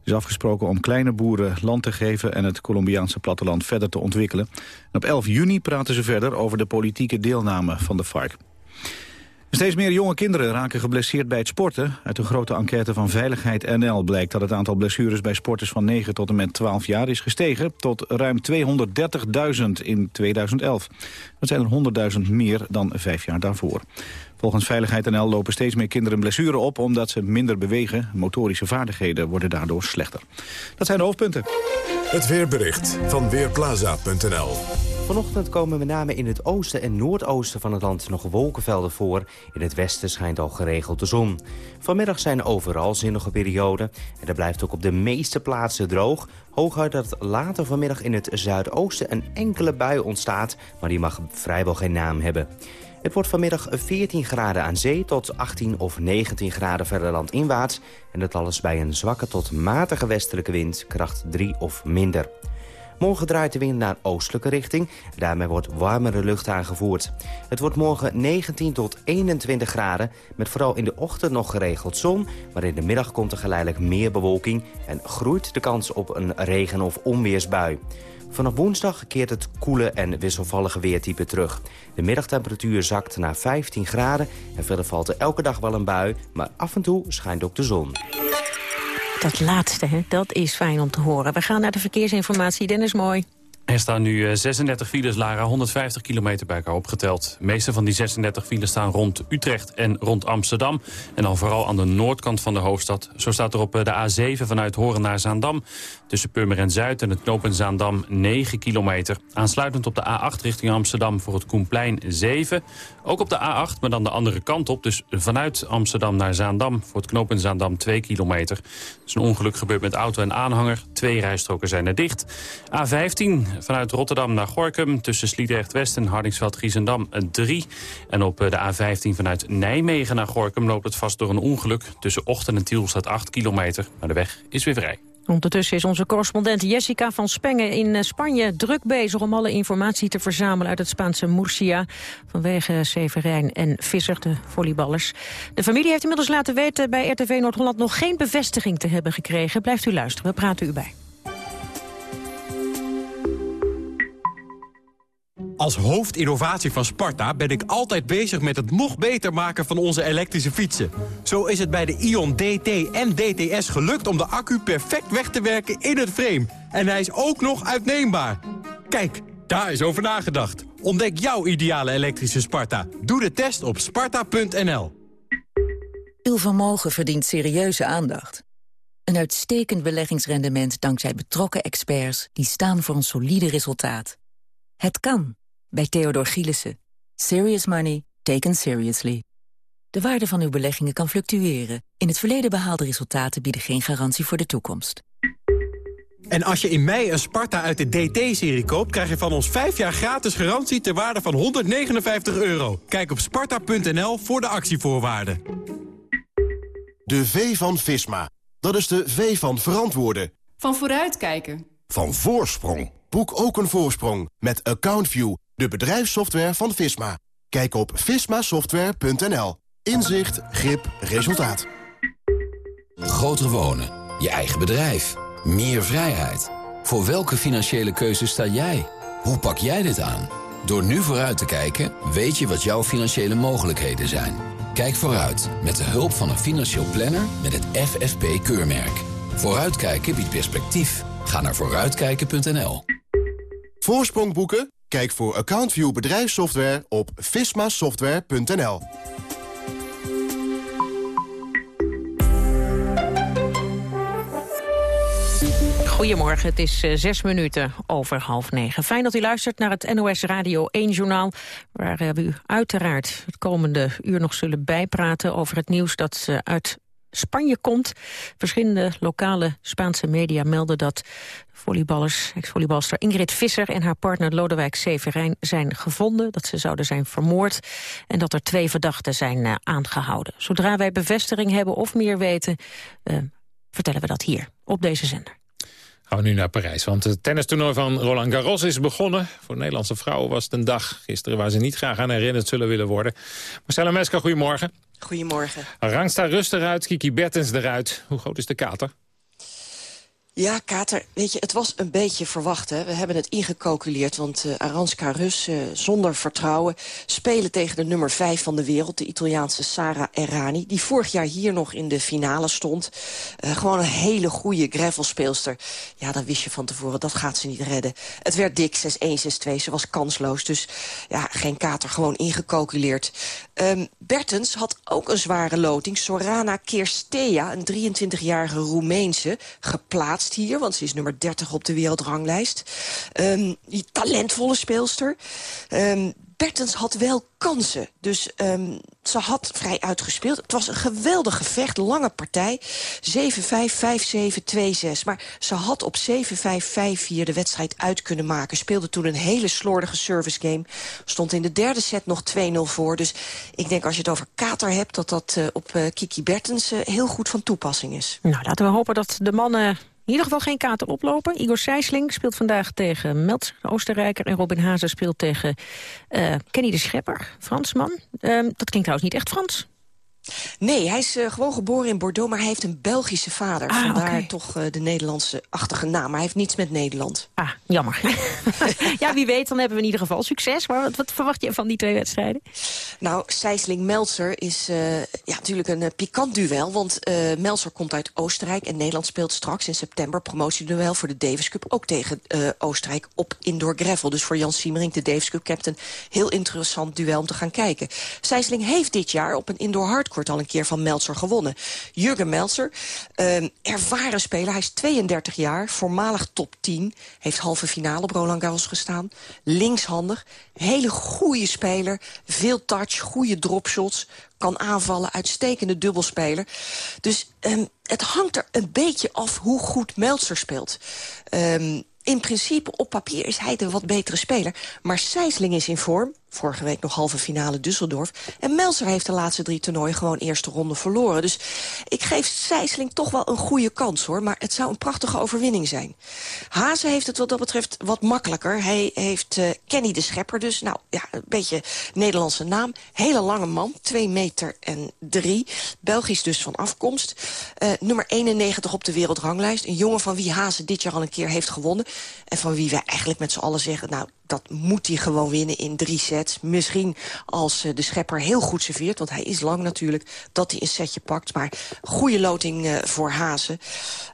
is afgesproken om kleine boeren land te geven en het Colombiaanse platteland verder te ontwikkelen. En op 11 juni praten ze verder over de politieke deelname van de FARC. Steeds meer jonge kinderen raken geblesseerd bij het sporten. Uit een grote enquête van Veiligheid NL blijkt dat het aantal blessures bij sporters van 9 tot en met 12 jaar is gestegen tot ruim 230.000 in 2011. Dat zijn er 100.000 meer dan vijf jaar daarvoor. Volgens Veiligheid NL lopen steeds meer kinderen blessure op... omdat ze minder bewegen. Motorische vaardigheden worden daardoor slechter. Dat zijn de hoofdpunten. Het weerbericht van Weerplaza.nl Vanochtend komen met name in het oosten en noordoosten van het land nog wolkenvelden voor. In het westen schijnt al geregeld de zon. Vanmiddag zijn overal zinnige perioden. En er blijft ook op de meeste plaatsen droog. Hooguit dat later vanmiddag in het zuidoosten een enkele bui ontstaat. Maar die mag vrijwel geen naam hebben. Het wordt vanmiddag 14 graden aan zee tot 18 of 19 graden verder landinwaarts. En dat alles bij een zwakke tot matige westelijke wind, kracht 3 of minder. Morgen draait de wind naar oostelijke richting. Daarmee wordt warmere lucht aangevoerd. Het wordt morgen 19 tot 21 graden... met vooral in de ochtend nog geregeld zon... maar in de middag komt er geleidelijk meer bewolking... en groeit de kans op een regen- of onweersbui. Vanaf woensdag keert het koele en wisselvallige weertype terug. De middagtemperatuur zakt naar 15 graden en verder valt er elke dag wel een bui... maar af en toe schijnt ook de zon. Dat laatste, hè, dat is fijn om te horen. We gaan naar de verkeersinformatie. Dennis Mooi. Er staan nu 36 eh, files, Lara, 150 kilometer bij elkaar opgeteld. De meeste van die 36 files staan rond Utrecht en rond Amsterdam. En dan vooral aan de noordkant van de hoofdstad. Zo staat er op eh, de A7 vanuit Horen naar Zaandam. Tussen Purmerend Zuid en het knooppunt Zaandam 9 kilometer. Aansluitend op de A8 richting Amsterdam voor het Koenplein 7. Ook op de A8, maar dan de andere kant op. Dus vanuit Amsterdam naar Zaandam voor het knooppunt Zaandam 2 kilometer. Er is een ongeluk gebeurd met auto en aanhanger. Twee rijstroken zijn er dicht. A15 vanuit Rotterdam naar Gorkum. Tussen Sliedrecht-West en Hardingsveld-Giezendam 3. En op eh, de A15 vanuit Nijmegen naar Gorkum loopt het vast door een ongeluk. Tussen Ochten en Tiel staat 8 kilometer. Maar de weg is weer vrij. Ondertussen is onze correspondent Jessica van Spengen in eh, Spanje druk bezig om alle informatie te verzamelen uit het Spaanse Murcia vanwege Severijn en Visser, de volleyballers. De familie heeft inmiddels laten weten bij RTV Noord-Holland nog geen bevestiging te hebben gekregen. Blijft u luisteren, we praten u bij. Als hoofdinnovatie van Sparta ben ik altijd bezig met het nog beter maken van onze elektrische fietsen. Zo is het bij de Ion DT en DTS gelukt om de accu perfect weg te werken in het frame. En hij is ook nog uitneembaar. Kijk, daar is over nagedacht. Ontdek jouw ideale elektrische Sparta. Doe de test op sparta.nl. Uw vermogen verdient serieuze aandacht. Een uitstekend beleggingsrendement dankzij betrokken experts... die staan voor een solide resultaat. Het kan bij Theodor Gielissen. Serious money taken seriously. De waarde van uw beleggingen kan fluctueren. In het verleden behaalde resultaten bieden geen garantie voor de toekomst. En als je in mei een Sparta uit de DT-serie koopt... krijg je van ons 5 jaar gratis garantie ter waarde van 159 euro. Kijk op sparta.nl voor de actievoorwaarden. De V van Visma. Dat is de V van verantwoorden. Van vooruitkijken. Van voorsprong. Boek ook een voorsprong met AccountView de bedrijfssoftware van Visma. Kijk op vismasoftware.nl. Inzicht, grip, resultaat. Groter wonen, je eigen bedrijf, meer vrijheid. Voor welke financiële keuze sta jij? Hoe pak jij dit aan? Door nu vooruit te kijken, weet je wat jouw financiële mogelijkheden zijn. Kijk vooruit met de hulp van een financieel planner met het FFP-keurmerk. Vooruitkijken biedt perspectief. Ga naar vooruitkijken.nl. Voorsprong boeken? Kijk voor AccountView bedrijfssoftware op vismasoftware.nl. Goedemorgen, het is uh, zes minuten over half negen. Fijn dat u luistert naar het NOS Radio 1-journaal... waar we u uiteraard het komende uur nog zullen bijpraten... over het nieuws dat uit Spanje komt. Verschillende lokale Spaanse media melden dat volleyballers, ex-volleybalster Ingrid Visser en haar partner Lodewijk Severijn zijn gevonden, dat ze zouden zijn vermoord en dat er twee verdachten zijn uh, aangehouden. Zodra wij bevestiging hebben of meer weten, uh, vertellen we dat hier op deze zender. Gaan we nu naar Parijs, want het tennistoernooi van Roland Garros is begonnen. Voor Nederlandse vrouwen was het een dag gisteren waar ze niet graag aan herinnerd zullen willen worden. Marcella Mesker, goedemorgen. Goedemorgen. Rangsta rustig uit, Kiki Bertens eruit. Hoe groot is de kater? Ja, Kater, weet je, het was een beetje verwacht. Hè? We hebben het ingecalculeerd, want uh, Aranska Rus, uh, zonder vertrouwen... spelen tegen de nummer 5 van de wereld, de Italiaanse Sara Errani... die vorig jaar hier nog in de finale stond. Uh, gewoon een hele goede gravelspeelster. Ja, dan wist je van tevoren, dat gaat ze niet redden. Het werd dik, 6-1, 6-2, ze was kansloos. Dus ja, geen Kater, gewoon ingecalculeerd. Um, Bertens had ook een zware loting. Sorana Kirstea, een 23-jarige Roemeense, geplaatst hier, want ze is nummer 30 op de wereldranglijst. Um, die talentvolle speelster. Um, Bertens had wel kansen. Dus um, ze had vrij uitgespeeld. Het was een geweldig gevecht, lange partij. 7-5, 5-7, 2-6. Maar ze had op 7-5, 5-4 de wedstrijd uit kunnen maken. Speelde toen een hele slordige service game. Stond in de derde set nog 2-0 voor. Dus ik denk als je het over Kater hebt... dat dat uh, op uh, Kiki Bertens uh, heel goed van toepassing is. Nou, laten we hopen dat de mannen in ieder geval geen kaarten oplopen. Igor Sijsling speelt vandaag tegen Meltzer, Oostenrijker. En Robin Hazen speelt tegen uh, Kenny de Schepper, Fransman. Uh, dat klinkt trouwens niet echt Frans. Nee, hij is uh, gewoon geboren in Bordeaux, maar hij heeft een Belgische vader. Ah, Vandaar okay. toch uh, de Nederlandse-achtige naam. Maar hij heeft niets met Nederland. Ah, jammer. ja, wie weet, dan hebben we in ieder geval succes. Maar wat, wat verwacht je van die twee wedstrijden? Nou, Sijsling-Meltzer is uh, ja, natuurlijk een pikant duel. Want Meltzer komt uit Oostenrijk en Nederland speelt straks in september promotieduel voor de Davis Cup. Ook tegen Oostenrijk op indoor gravel. Dus voor Jan Siemerink, de Davis Cup captain, heel interessant duel om te gaan kijken. Sijsling heeft dit jaar op een indoor hardcore al een keer van Meltzer gewonnen. Jurgen Meltzer, uh, ervaren speler, hij is 32 jaar, voormalig top 10. Heeft halve finale op Roland Garros gestaan. Linkshandig, hele goede speler, veel touch, goede dropshots. Kan aanvallen, uitstekende dubbelspeler. Dus um, het hangt er een beetje af hoe goed Meltzer speelt. Um, in principe, op papier is hij de wat betere speler. Maar Sijsling is in vorm. Vorige week nog halve finale Düsseldorf. En Melzer heeft de laatste drie toernooien gewoon eerste ronde verloren. Dus ik geef Sijsling toch wel een goede kans, hoor. Maar het zou een prachtige overwinning zijn. Hazen heeft het wat dat betreft wat makkelijker. Hij heeft uh, Kenny de Schepper dus. Nou, ja, een beetje Nederlandse naam. Hele lange man, 2 meter en 3. Belgisch dus van afkomst. Uh, nummer 91 op de wereldranglijst. Een jongen van wie Hazen dit jaar al een keer heeft gewonnen. En van wie wij eigenlijk met z'n allen zeggen... nou, dat moet hij gewoon winnen in drie sets. Misschien als uh, de schepper heel goed serveert, want hij is lang natuurlijk... dat hij een setje pakt, maar goede loting uh, voor Hazen.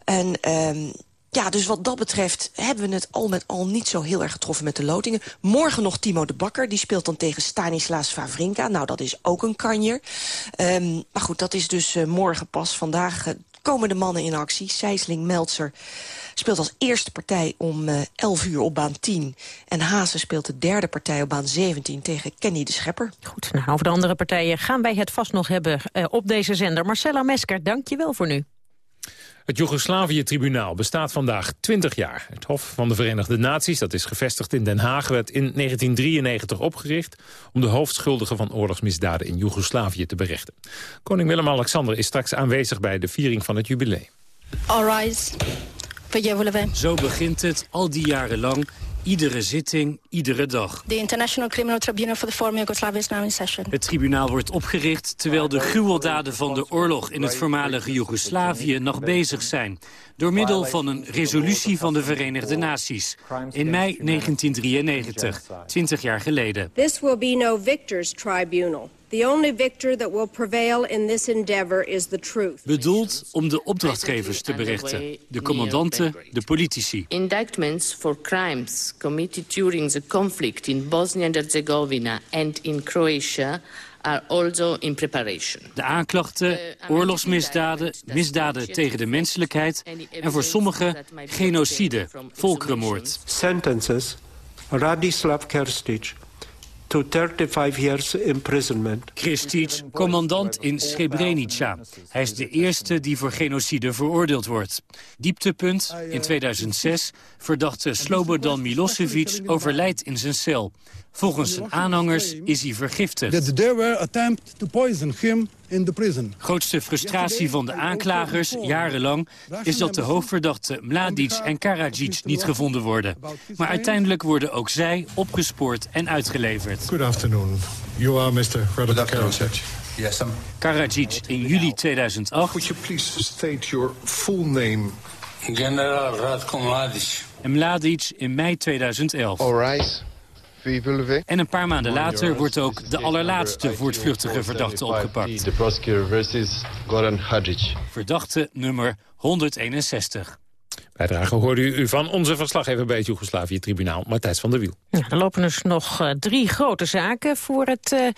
En... Um, ja, dus wat dat betreft hebben we het al met al niet zo heel erg getroffen met de lotingen. Morgen nog Timo de Bakker, die speelt dan tegen Stanislas Favrinka. Nou, dat is ook een kanjer. Um, maar goed, dat is dus uh, morgen pas. Vandaag komen de mannen in actie. Sijsling, Meltzer speelt als eerste partij om uh, 11 uur op baan 10. En Hazen speelt de derde partij op baan 17 tegen Kenny de Schepper. Goed, nou, over de andere partijen gaan wij het vast nog hebben uh, op deze zender. Marcella Mesker, dank je wel voor nu. Het Joegoslavië-tribunaal bestaat vandaag 20 jaar. Het Hof van de Verenigde Naties, dat is gevestigd in Den Haag... werd in 1993 opgericht om de hoofdschuldigen van oorlogsmisdaden in Joegoslavië te berechten. Koning Willem-Alexander is straks aanwezig bij de viering van het jubileum. All rise. Zo begint het al die jaren lang Iedere zitting, iedere dag. The International Criminal Tribunal for the former Yugoslavia is now in session. Het tribunaal wordt opgericht terwijl de gruweldaden van de oorlog in het voormalige Joegoslavië nog bezig zijn. Door middel van een resolutie van de Verenigde Naties. In mei 1993, 20 jaar geleden. This will be no victor's tribunal. The only victor that will prevail in this endeavor is the truth. Bedoeld om de opdrachtgevers te berechten, de commandanten, de politici. Indictments for crimes committed during the conflict in Bosnia and Herzegovina and in Croatia are also in preparation. De aanklachten, oorlogsmisdaden, misdaden tegen de menselijkheid en voor sommigen genocide, volkerenmoord. Sentences Radislav Kerstic to 35 years imprisonment. Kristic, commandant in Srebrenica. Hij is de eerste die voor genocide veroordeeld wordt. Dieptepunt, in 2006, verdachte Slobodan Milosevic overlijdt in zijn cel. Volgens zijn aanhangers is hij vergiftigd. That there were attempts to poison him in the prison. Grootste frustratie van de aanklagers, jarenlang, is dat de hoofdverdachten Mladic en Karadzic niet gevonden worden. Maar uiteindelijk worden ook zij opgespoord en uitgeleverd. Good afternoon. You are Mr. Karadzic. Yes, I'm... Karadzic in juli 2008. Would you please state your full name? Generaal Radko Mladic. En Mladic in mei 2011. All right. En een paar maanden later wordt ook de allerlaatste voortvluchtige verdachte opgepakt. De prosecutor versus Goran Hadjic. Verdachte nummer 161. Bijdrage hoorde u van onze verslaggever bij het Joegoslavië-tribunaal, Matthijs van der Wiel. Ja, er lopen dus nog uh, drie grote zaken voor het uh,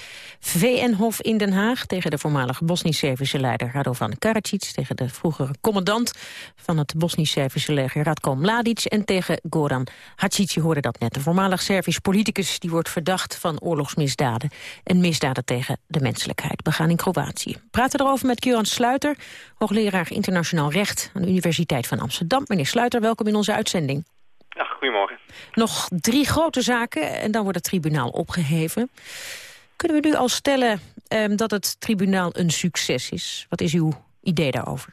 VN-hof in Den Haag... tegen de voormalige Bosnisch-Servische leider Radovan Karadzic... tegen de vroegere commandant van het Bosnisch-Servische leger Radko Mladic... en tegen Goran Hadžić, je hoorde dat net. De voormalig Servisch politicus die wordt verdacht van oorlogsmisdaden... en misdaden tegen de menselijkheid, begaan in Kroatië. We praten erover met Kieran Sluiter, hoogleraar internationaal recht... aan de Universiteit van Amsterdam. Meneer Sluiter, welkom in onze uitzending. Ja, goedemorgen. Nog drie grote zaken en dan wordt het tribunaal opgeheven. Kunnen we nu al stellen um, dat het tribunaal een succes is? Wat is uw idee daarover?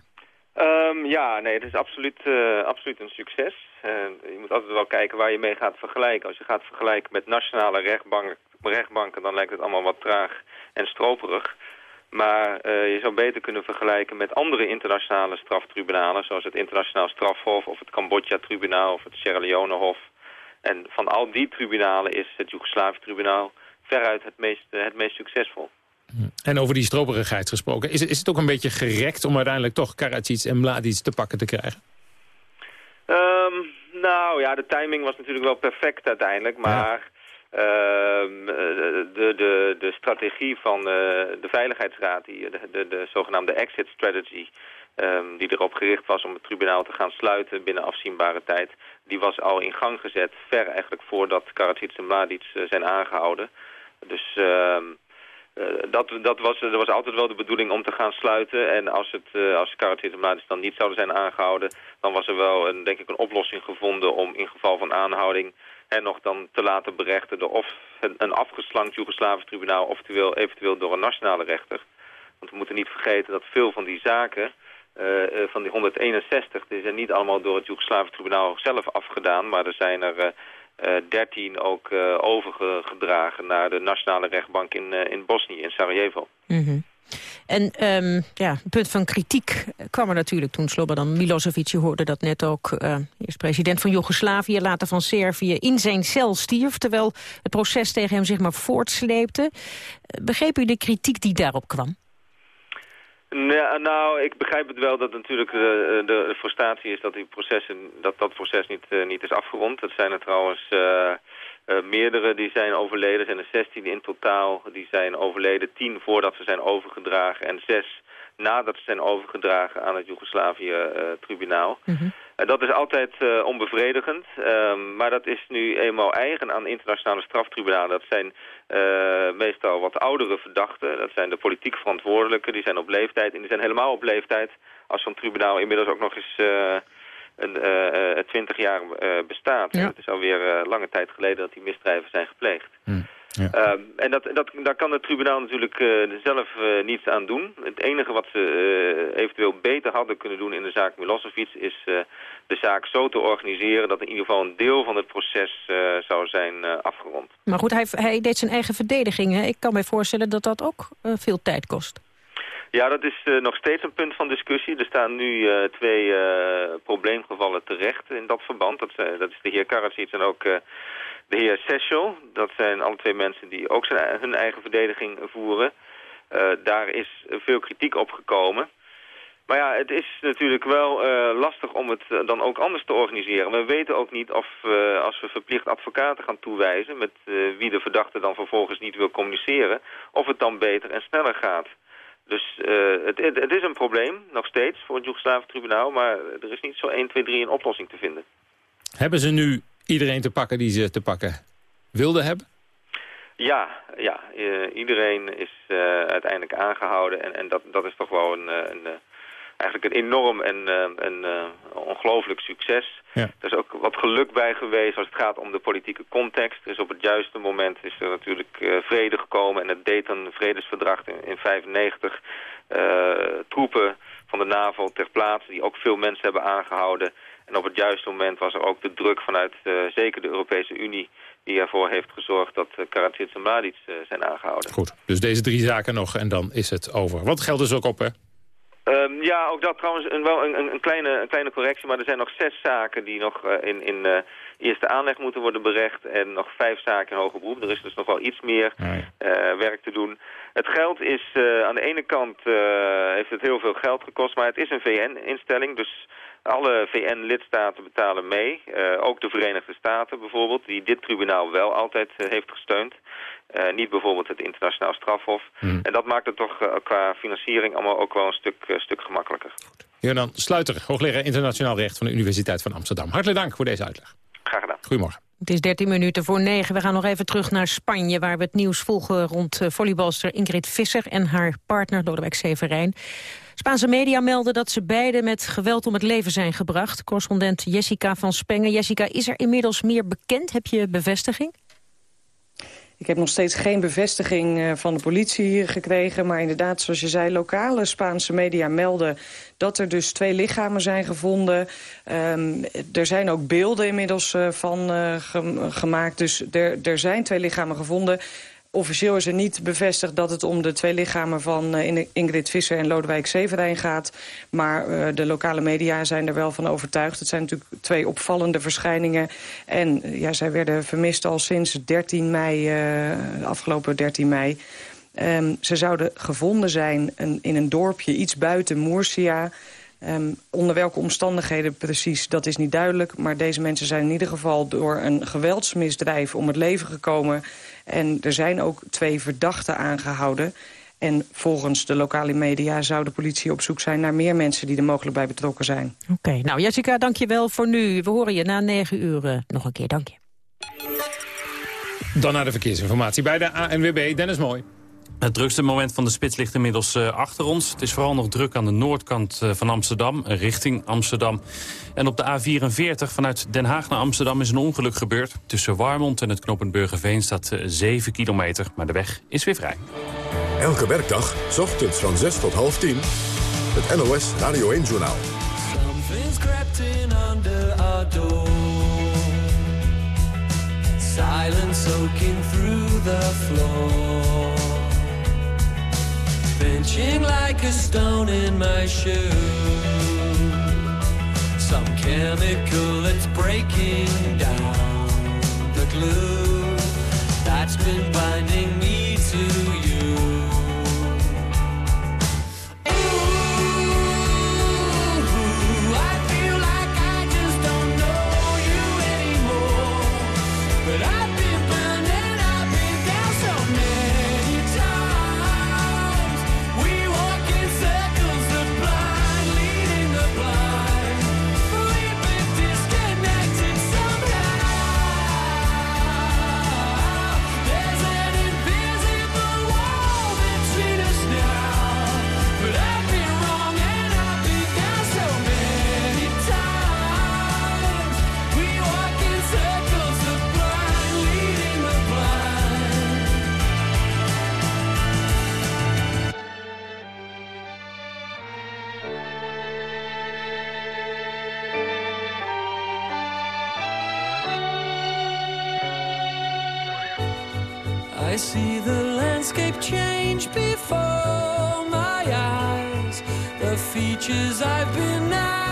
Um, ja, nee, het is absoluut, uh, absoluut een succes. Uh, je moet altijd wel kijken waar je mee gaat vergelijken. Als je gaat vergelijken met nationale rechtbanken, rechtbanken dan lijkt het allemaal wat traag en stroperig. Maar je zou beter kunnen vergelijken met andere internationale straftribunalen... zoals het Internationaal Strafhof of het Cambodja-tribunaal of het Sierra Leone-hof. En van al die tribunalen is het Joegoslavië-tribunaal veruit het meest, het meest succesvol. En over die stroperigheid gesproken. Is, is het ook een beetje gerekt om uiteindelijk toch Karadzic en Mladic te pakken te krijgen? Um, nou ja, de timing was natuurlijk wel perfect uiteindelijk. Maar ehm, de, de, de strategie van uh, de Veiligheidsraad, die, de, de, de zogenaamde exit strategy... Um, die erop gericht was om het tribunaal te gaan sluiten binnen afzienbare tijd... die was al in gang gezet, ver eigenlijk voordat Karadzic en Mladic uh, zijn aangehouden. Dus... Uh, dat, dat, was, er was altijd wel de bedoeling om te gaan sluiten. En als, het, uh, als Karadzic en Mladic dan niet zouden zijn aangehouden... dan was er wel een, denk ik een oplossing gevonden om in geval van aanhouding... hen nog dan te laten berechten door of een, afgeslankt Joegoslavisch tribunaal... oftewel eventueel door een nationale rechter. Want we moeten niet vergeten dat veel van die zaken... Uh, van die 161, die zijn niet allemaal door het Joegoslavisch tribunaal zelf afgedaan... maar er zijn er 13 uh, ook uh, overgedragen naar de nationale rechtbank in, in Bosnië, in Sarajevo. Mm. En um, ja, een punt van kritiek kwam er natuurlijk toen Slobodan Milosevic, je hoorde dat net ook, eerst president van Joegoslavië, later van Servië, in zijn cel stierf, terwijl het proces tegen hem zich maar voortsleepte. Begreep u de kritiek die daarop kwam? Nee, nou, ik begrijp het wel dat natuurlijk de, de frustratie is dat, die processen, dat dat proces niet, uh, niet is afgerond. Dat zijn er trouwens uh, uh, meerdere die zijn overleden. Er zijn er 16 in totaal. Die zijn overleden, 10 voordat ze zijn overgedragen en 6 nadat ze zijn overgedragen aan het Joegoslavië-tribunaal. Mm -hmm. dat is altijd uh, onbevredigend, uh, maar dat is nu eenmaal eigen aan internationale straftribunalen. Dat zijn uh, meestal wat oudere verdachten, dat zijn de politiek verantwoordelijken, die zijn op leeftijd en die zijn helemaal op leeftijd als zo'n tribunaal inmiddels ook nog eens een, 20 jaar bestaat. Ja. Het is alweer lange tijd geleden dat die misdrijven zijn gepleegd. Mm. Ja. Uh, en dat, dat, daar kan het tribunaal natuurlijk uh, zelf uh, niets aan doen. Het enige wat ze uh, eventueel beter hadden kunnen doen in de zaak Milosevic... is de zaak zo te organiseren dat in ieder geval een deel van het proces zou zijn afgerond. Maar goed, hij, hij, deed zijn eigen verdediging. Hè? Ik kan me voorstellen dat dat ook veel tijd kost. Ja, dat is nog steeds een punt van discussie. Er staan nu twee probleemgevallen terecht in dat verband. Dat, dat is de heer Karadzic en ook de heer Sessel, dat zijn alle twee mensen die ook zijn, hun eigen verdediging voeren. Daar is veel kritiek op gekomen. Maar ja, het is natuurlijk wel lastig om het dan ook anders te organiseren. We weten ook niet of als we verplicht advocaten gaan toewijzen... met wie de verdachte dan vervolgens niet wil communiceren... of het dan beter en sneller gaat. Dus het, het, het, is een probleem, nog steeds, voor het Joegoslavisch tribunaal... maar er is niet zo 1, 2, 3 een oplossing te vinden. Hebben ze nu iedereen te pakken die ze te pakken wilden hebben? Ja, ja. Uh, iedereen is uh, uiteindelijk aangehouden. En, en dat, dat is toch wel een, een, eigenlijk een enorm en een, ongelooflijk succes. Ja. Er is ook wat geluk bij geweest als het gaat om de politieke context. Dus op het juiste moment is er natuurlijk uh, vrede gekomen. En het Dayton-vredesverdrag in 1995. troepen van de NAVO ter plaatse die ook veel mensen hebben aangehouden. En op het juiste moment was er ook de druk vanuit uh, zeker de Europese Unie... die ervoor heeft gezorgd dat uh, Karadzic en Mladic uh, zijn aangehouden. Goed, dus deze drie zaken nog en dan is het over. Wat geldt dus ook op, hè? Um, ja, ook dat trouwens een, wel een, een, kleine, een kleine correctie. Maar er zijn nog zes zaken die nog in, in eerste aanleg moeten worden berecht. En nog vijf zaken in hoger beroep. Er is dus nog wel iets meer ja. werk te doen. Het geld is aan de ene kant heeft het heel veel geld gekost. Maar het is een VN-instelling. Dus alle VN-lidstaten betalen mee, ook de Verenigde Staten bijvoorbeeld, die dit tribunaal wel altijd heeft gesteund. Uh, niet bijvoorbeeld het internationaal strafhof. Hmm. En dat maakt het toch qua financiering allemaal ook wel een stuk, stuk gemakkelijker. Jonan Sluiter, hoogleraar internationaal recht van de Universiteit van Amsterdam. Hartelijk dank voor deze uitleg. Graag gedaan. Goedemorgen. Het is 13 minuten voor 9. We gaan nog even terug naar Spanje... waar we het nieuws volgen rond volleybalster Ingrid Visser... en haar partner Lodewijk Severijn. Spaanse media melden dat ze beiden met geweld om het leven zijn gebracht. Correspondent Jessica van Spengen. Jessica, is er inmiddels meer bekend? Heb je bevestiging? Ik heb nog steeds geen bevestiging uh, van de politie hier gekregen. Maar inderdaad, zoals je zei, lokale Spaanse media melden... dat er dus twee lichamen zijn gevonden. Um, er zijn ook beelden inmiddels uh, van uh, gemaakt. Dus er, er zijn twee lichamen gevonden. Officieel is er niet bevestigd dat het om de twee lichamen van uh, Ingrid Visser en Lodewijk Severijn gaat. Maar uh, de lokale media zijn er wel van overtuigd. Het zijn natuurlijk twee opvallende verschijningen. En uh, ja, zij werden vermist al sinds 13 mei, afgelopen 13 mei. Um, ze zouden gevonden zijn in een dorpje iets buiten Moersia... Um, onder welke omstandigheden precies, dat is niet duidelijk. Maar deze mensen zijn in ieder geval door een geweldsmisdrijf om het leven gekomen. En er zijn ook twee verdachten aangehouden. En volgens de lokale media zou de politie op zoek zijn naar meer mensen die er mogelijk bij betrokken zijn. Oké, okay, nou Jessica, dank je wel voor nu. We horen je na negen uur uh, nog een keer. Dank je. Dan naar de verkeersinformatie bij de ANWB. Dennis Mooi. Het drukste moment van de spits ligt inmiddels uh, achter ons. Het is vooral nog druk aan de noordkant uh, van Amsterdam, uh, richting Amsterdam. En op de A44 vanuit Den Haag naar Amsterdam is een ongeluk gebeurd. Tussen Warmond en het knooppunt Burgerveen staat 7 kilometer, maar de weg is weer vrij. Elke werkdag, s ochtends van 6 tot half 10, het NOS Radio 1-journaal. Silence soaking through the floor Pinching like a stone in my shoe. Some chemical that's breaking down the glue that's been binding I see the landscape change before my eyes. The features I've been navigating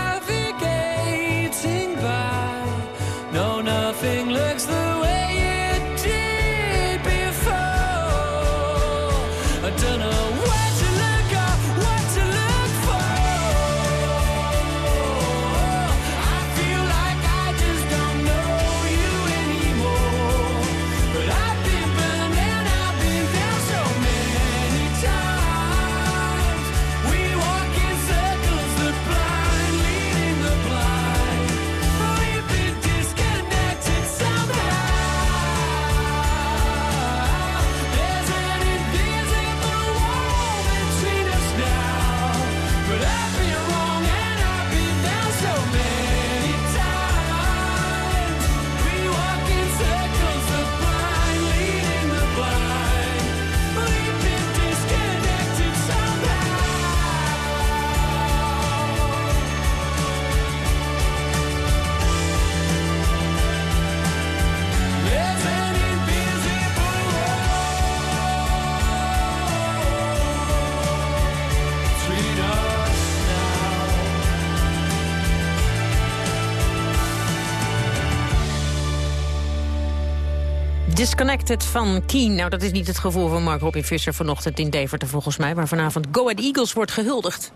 Disconnected van Keen. Nou, dat is niet het gevoel van Mark Robin Visser vanochtend in Deventer volgens mij... waar vanavond Go Ahead Eagles wordt gehuldigd.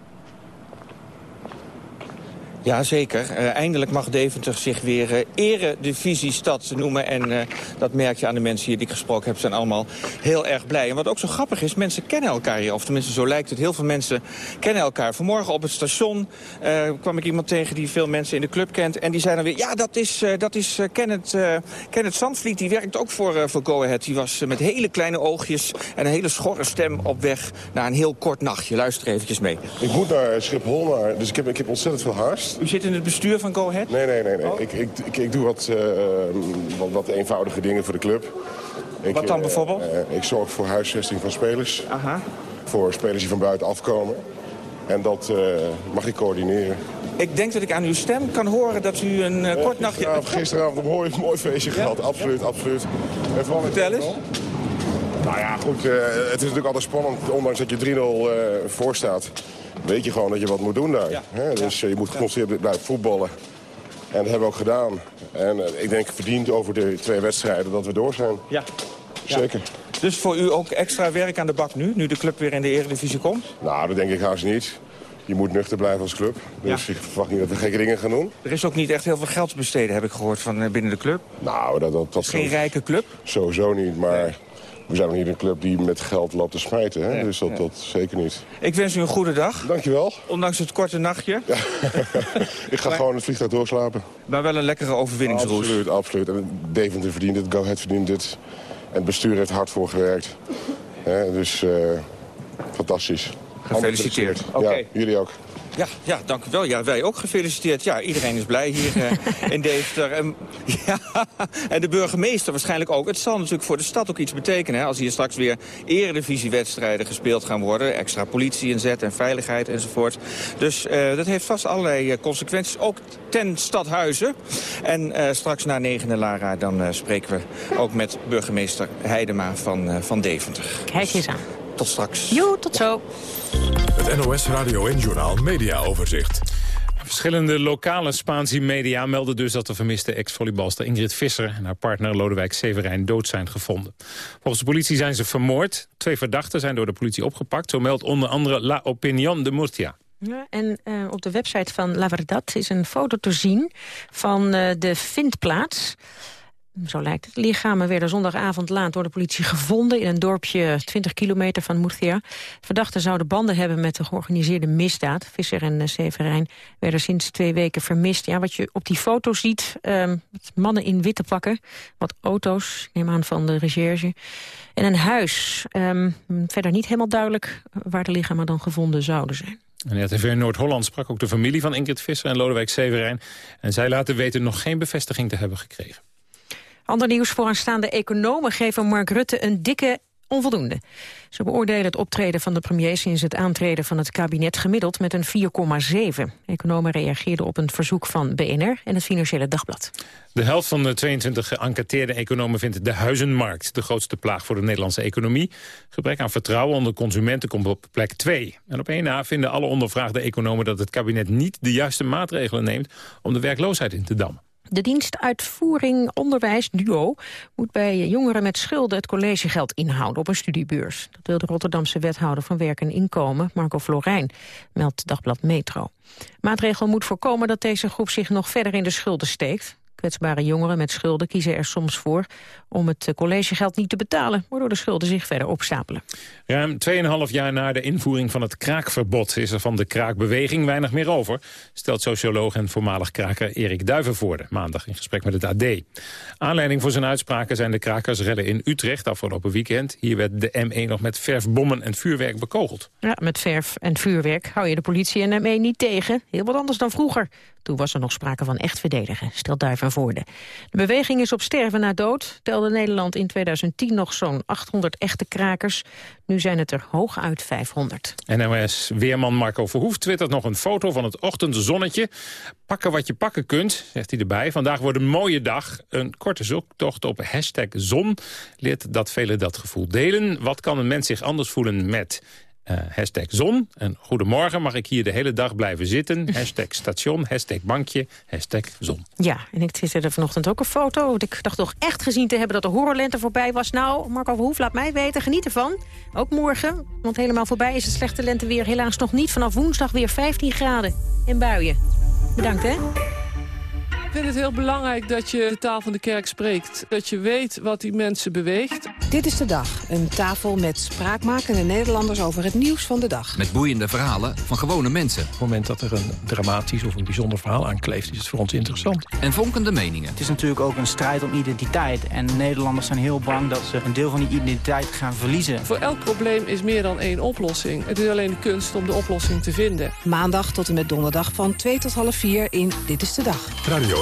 Ja, zeker. Uh, eindelijk mag Deventer zich weer uh, eredivisiestad noemen. En uh, dat merk je aan de mensen hier die ik gesproken heb. zijn allemaal heel erg blij. En wat ook zo grappig is, mensen kennen elkaar hier. Of tenminste, zo lijkt het. Heel veel mensen kennen elkaar. Vanmorgen op het station kwam ik iemand tegen die veel mensen in de club kent. En die zei dan weer, ja, dat is, dat is Kenneth, Kenneth Zandvliet. Die werkt ook voor, voor Go Ahead. Die was met hele kleine oogjes en een hele schorre stem op weg naar een heel kort nachtje. Luister eventjes mee. Ik moet naar Schiphol, maar, dus ik heb, ik heb ontzettend veel haast. U zit in het bestuur van Go Ahead? Nee, nee, nee. nee. Ik, ik, ik, ik doe wat, uh, wat, wat eenvoudige dingen voor de club. Ik, wat dan bijvoorbeeld? Uh, ik zorg voor huisvesting van spelers. Aha. Voor spelers die van buiten afkomen. En dat uh, mag ik coördineren. Ik denk dat ik aan uw stem kan horen dat u een kort nachtje... Gisteravond, gisteravond een mooi, mooi feestje ja? gehad, absoluut, absoluut. En Vertel eens. Nou, Nou ja, goed, eh, het is natuurlijk altijd spannend. Ondanks dat je 3-0 eh, voor staat, weet je gewoon dat je wat moet doen daar. Hè? Dus eh, je moet geconcentreerd blijven voetballen. En dat hebben we ook gedaan. En eh, ik denk verdiend over de twee wedstrijden dat we door zijn. Ja. Zeker. Dus voor u ook extra werk aan de bak nu, nu de club weer in de Eredivisie komt? Nou, dat denk ik haast niet. Je moet nuchter blijven als club. Dus ik verwacht niet dat we gekke dingen gaan doen. Er is ook niet echt heel veel geld te besteden, heb ik gehoord, van eh, binnen de club. Nou, dat... dat, dat Geen rijke club? Sowieso niet, maar... We zijn nog niet een club die met geld loopt te smijten. Hè? Ja, dus dat, ja. dat zeker niet. Ik wens u een goede dag. Dankjewel. Ondanks het korte nachtje. Ik ga gewoon het vliegtuig doorslapen. Maar wel een lekkere overwinningsroes. Absoluut, absoluut. En Deventer verdient het, Go Ahead verdient het. En het bestuur heeft hard voor gewerkt. Dus eh, fantastisch. Gefeliciteerd. Ja, jullie ook. Ja, ja, dank u wel. Ja, wij ook gefeliciteerd. Ja, iedereen is blij hier eh, in Deventer. En, ja, en de burgemeester waarschijnlijk ook. Het zal natuurlijk voor de stad ook iets betekenen... Hè, als hier straks weer eredivisiewedstrijden gespeeld gaan worden. Extra politie inzet en veiligheid enzovoort. Dus eh, dat heeft vast allerlei eh, consequenties, ook ten stadhuizen. En eh, straks na negende Lara, dan spreken we ook met burgemeester Heidema van, eh, van Deventer. Kijk eens aan. Tot straks. Jo, tot zo. Het NOS Radio en Journaal Media Overzicht. Verschillende lokale Spaanse media melden dus dat de vermiste ex-volleybalster Ingrid Visser en haar partner Lodewijk Severijn dood zijn gevonden. Volgens de politie zijn ze vermoord. Twee verdachten zijn door de politie opgepakt. Zo meldt onder andere La Opinión de Murcia. Ja, en eh, op de website van La Verdad is een foto te zien van eh, de vindplaats. Zo lijkt het. Lichamen werden zondagavond laat door de politie gevonden... in een dorpje 20 kilometer van Murcia. Verdachten zouden banden hebben met de georganiseerde misdaad. Visser en uh, Severijn werden sinds twee weken vermist. Ja, wat je op die foto ziet, um, mannen in witte pakken... wat auto's, neem aan van de recherche... en een huis. Um, verder niet helemaal duidelijk waar de lichamen dan gevonden zouden zijn. En RTV Noord-Holland sprak ook de familie van Ingrid Visser en Lodewijk Severijn. En zij laten weten nog geen bevestiging te hebben gekregen. Ander nieuws vooraanstaande economen geven Mark Rutte een dikke onvoldoende. Ze beoordelen het optreden van de premier sinds het aantreden van het kabinet gemiddeld met een 4,7. Economen reageerden op een verzoek van BNR en het Financiële Dagblad. De helft van de 22 geënquêteerde economen vindt de huizenmarkt de grootste plaag voor de Nederlandse economie. Gebrek aan vertrouwen onder consumenten komt op plek 2. En op één na vinden alle ondervraagde economen dat het kabinet niet de juiste maatregelen neemt om de werkloosheid in te dammen. De dienst Uitvoering Onderwijs Duo moet bij jongeren met schulden het collegegeld inhouden op een studiebeurs. Dat wil de Rotterdamse wethouder van Werk en Inkomen, Marco Florijn, meldt Dagblad Metro. Maatregel moet voorkomen dat deze groep zich nog verder in de schulden steekt. Kwetsbare jongeren met schulden kiezen er soms voor om het collegegeld niet te betalen, waardoor de schulden zich verder opstapelen. Ruim 2,5 jaar na de invoering van het kraakverbod is er van de kraakbeweging weinig meer over, stelt socioloog en voormalig kraker Erik Duivenvoorde maandag in gesprek met het AD. Aanleiding voor zijn uitspraken zijn de krakersrellen in Utrecht afgelopen weekend. Hier werd de M1 nog met verfbommen en vuurwerk bekogeld. Ja, met verf en vuurwerk hou je de politie en M1 niet tegen. Heel wat anders dan vroeger. Toen was er nog sprake van echt verdedigen, stelt Duivenvoorde. De beweging is op sterven na dood. Telde Nederland in 2010 nog zo'n 800 echte krakers. Nu zijn het er hooguit 500. NOS-weerman Marco Verhoef twittert nog een foto van het ochtendzonnetje. Pakken wat je pakken kunt, zegt hij erbij. Vandaag wordt een mooie dag. Een korte zoektocht op hashtag zon leert dat velen dat gevoel delen. Wat kan een mens zich anders voelen met... Uh, hashtag zon. En goedemorgen, mag ik hier de hele dag blijven zitten? Hashtag station, hashtag bankje, hashtag zon. Ja, en ik zit er vanochtend ook een foto. Ik dacht toch echt gezien te hebben dat de horrorlente voorbij was. Nou, Marco Verhoef, laat mij weten, geniet ervan. Ook morgen, want helemaal voorbij is het slechte lenteweer helaas nog niet. Vanaf woensdag weer 15 graden in buien. Bedankt, hè? Ik vind het heel belangrijk dat je de taal van de kerk spreekt. Dat je weet wat die mensen beweegt. Dit is de dag. Een tafel met spraakmakende Nederlanders over het nieuws van de dag. Met boeiende verhalen van gewone mensen. Op het moment dat er een dramatisch of een bijzonder verhaal aankleeft... is het voor ons interessant. En vonkende meningen. Het is natuurlijk ook een strijd om identiteit. En Nederlanders zijn heel bang dat ze een deel van die identiteit gaan verliezen. Voor elk probleem is meer dan één oplossing. Het is alleen de kunst om de oplossing te vinden. Maandag tot en met donderdag van 2 tot half 4 in Dit is de Dag. Radio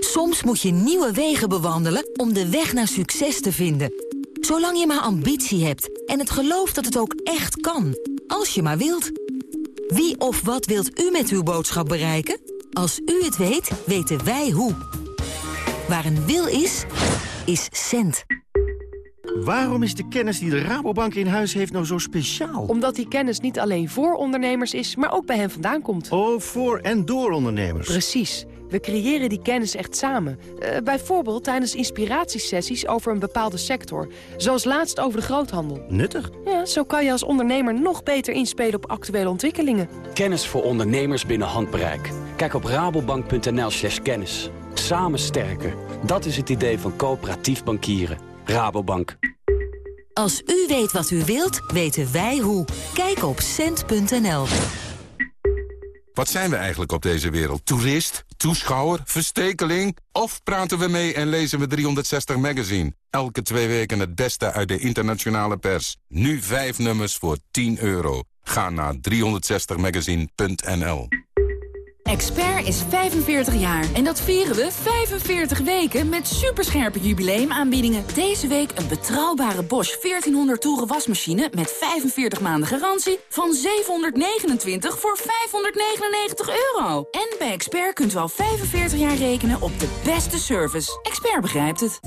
Soms moet je nieuwe wegen bewandelen om de weg naar succes te vinden. Zolang je maar ambitie hebt en het geloof dat het ook echt kan. Als je maar wilt. Wie of wat wilt u met uw boodschap bereiken? Als u het weet, weten wij hoe. Waar een wil is, is cent. Waarom is de kennis die de Rabobank in huis heeft nou zo speciaal? Omdat die kennis niet alleen voor ondernemers is, maar ook bij hen vandaan komt. Oh, voor en door ondernemers. Precies. We creëren die kennis echt samen. Eh, bijvoorbeeld tijdens inspiratiesessies over een bepaalde sector. Zoals laatst over de groothandel. Nuttig. Ja, zo kan je als ondernemer nog beter inspelen op actuele ontwikkelingen. Kennis voor ondernemers binnen handbereik. Kijk op rabobank.nl slash kennis. Samen sterker. Dat is het idee van coöperatief bankieren. Rabobank. Als u weet wat u wilt, weten wij hoe. Kijk op cent.nl. Wat zijn we eigenlijk op deze wereld? Toerist? Toeschouwer? Verstekeling? Of praten we mee en lezen we 360 Magazine? Elke twee weken het beste uit de internationale pers. Nu vijf nummers voor 10 euro. Ga naar 360magazine.nl Expert is 45 jaar en dat vieren we 45 weken met superscherpe jubileumaanbiedingen. Deze week een betrouwbare Bosch 1400 toeren wasmachine met 45 maanden garantie van 729 voor 599 euro. En bij Expert kunt u al 45 jaar rekenen op de beste service. Expert begrijpt het.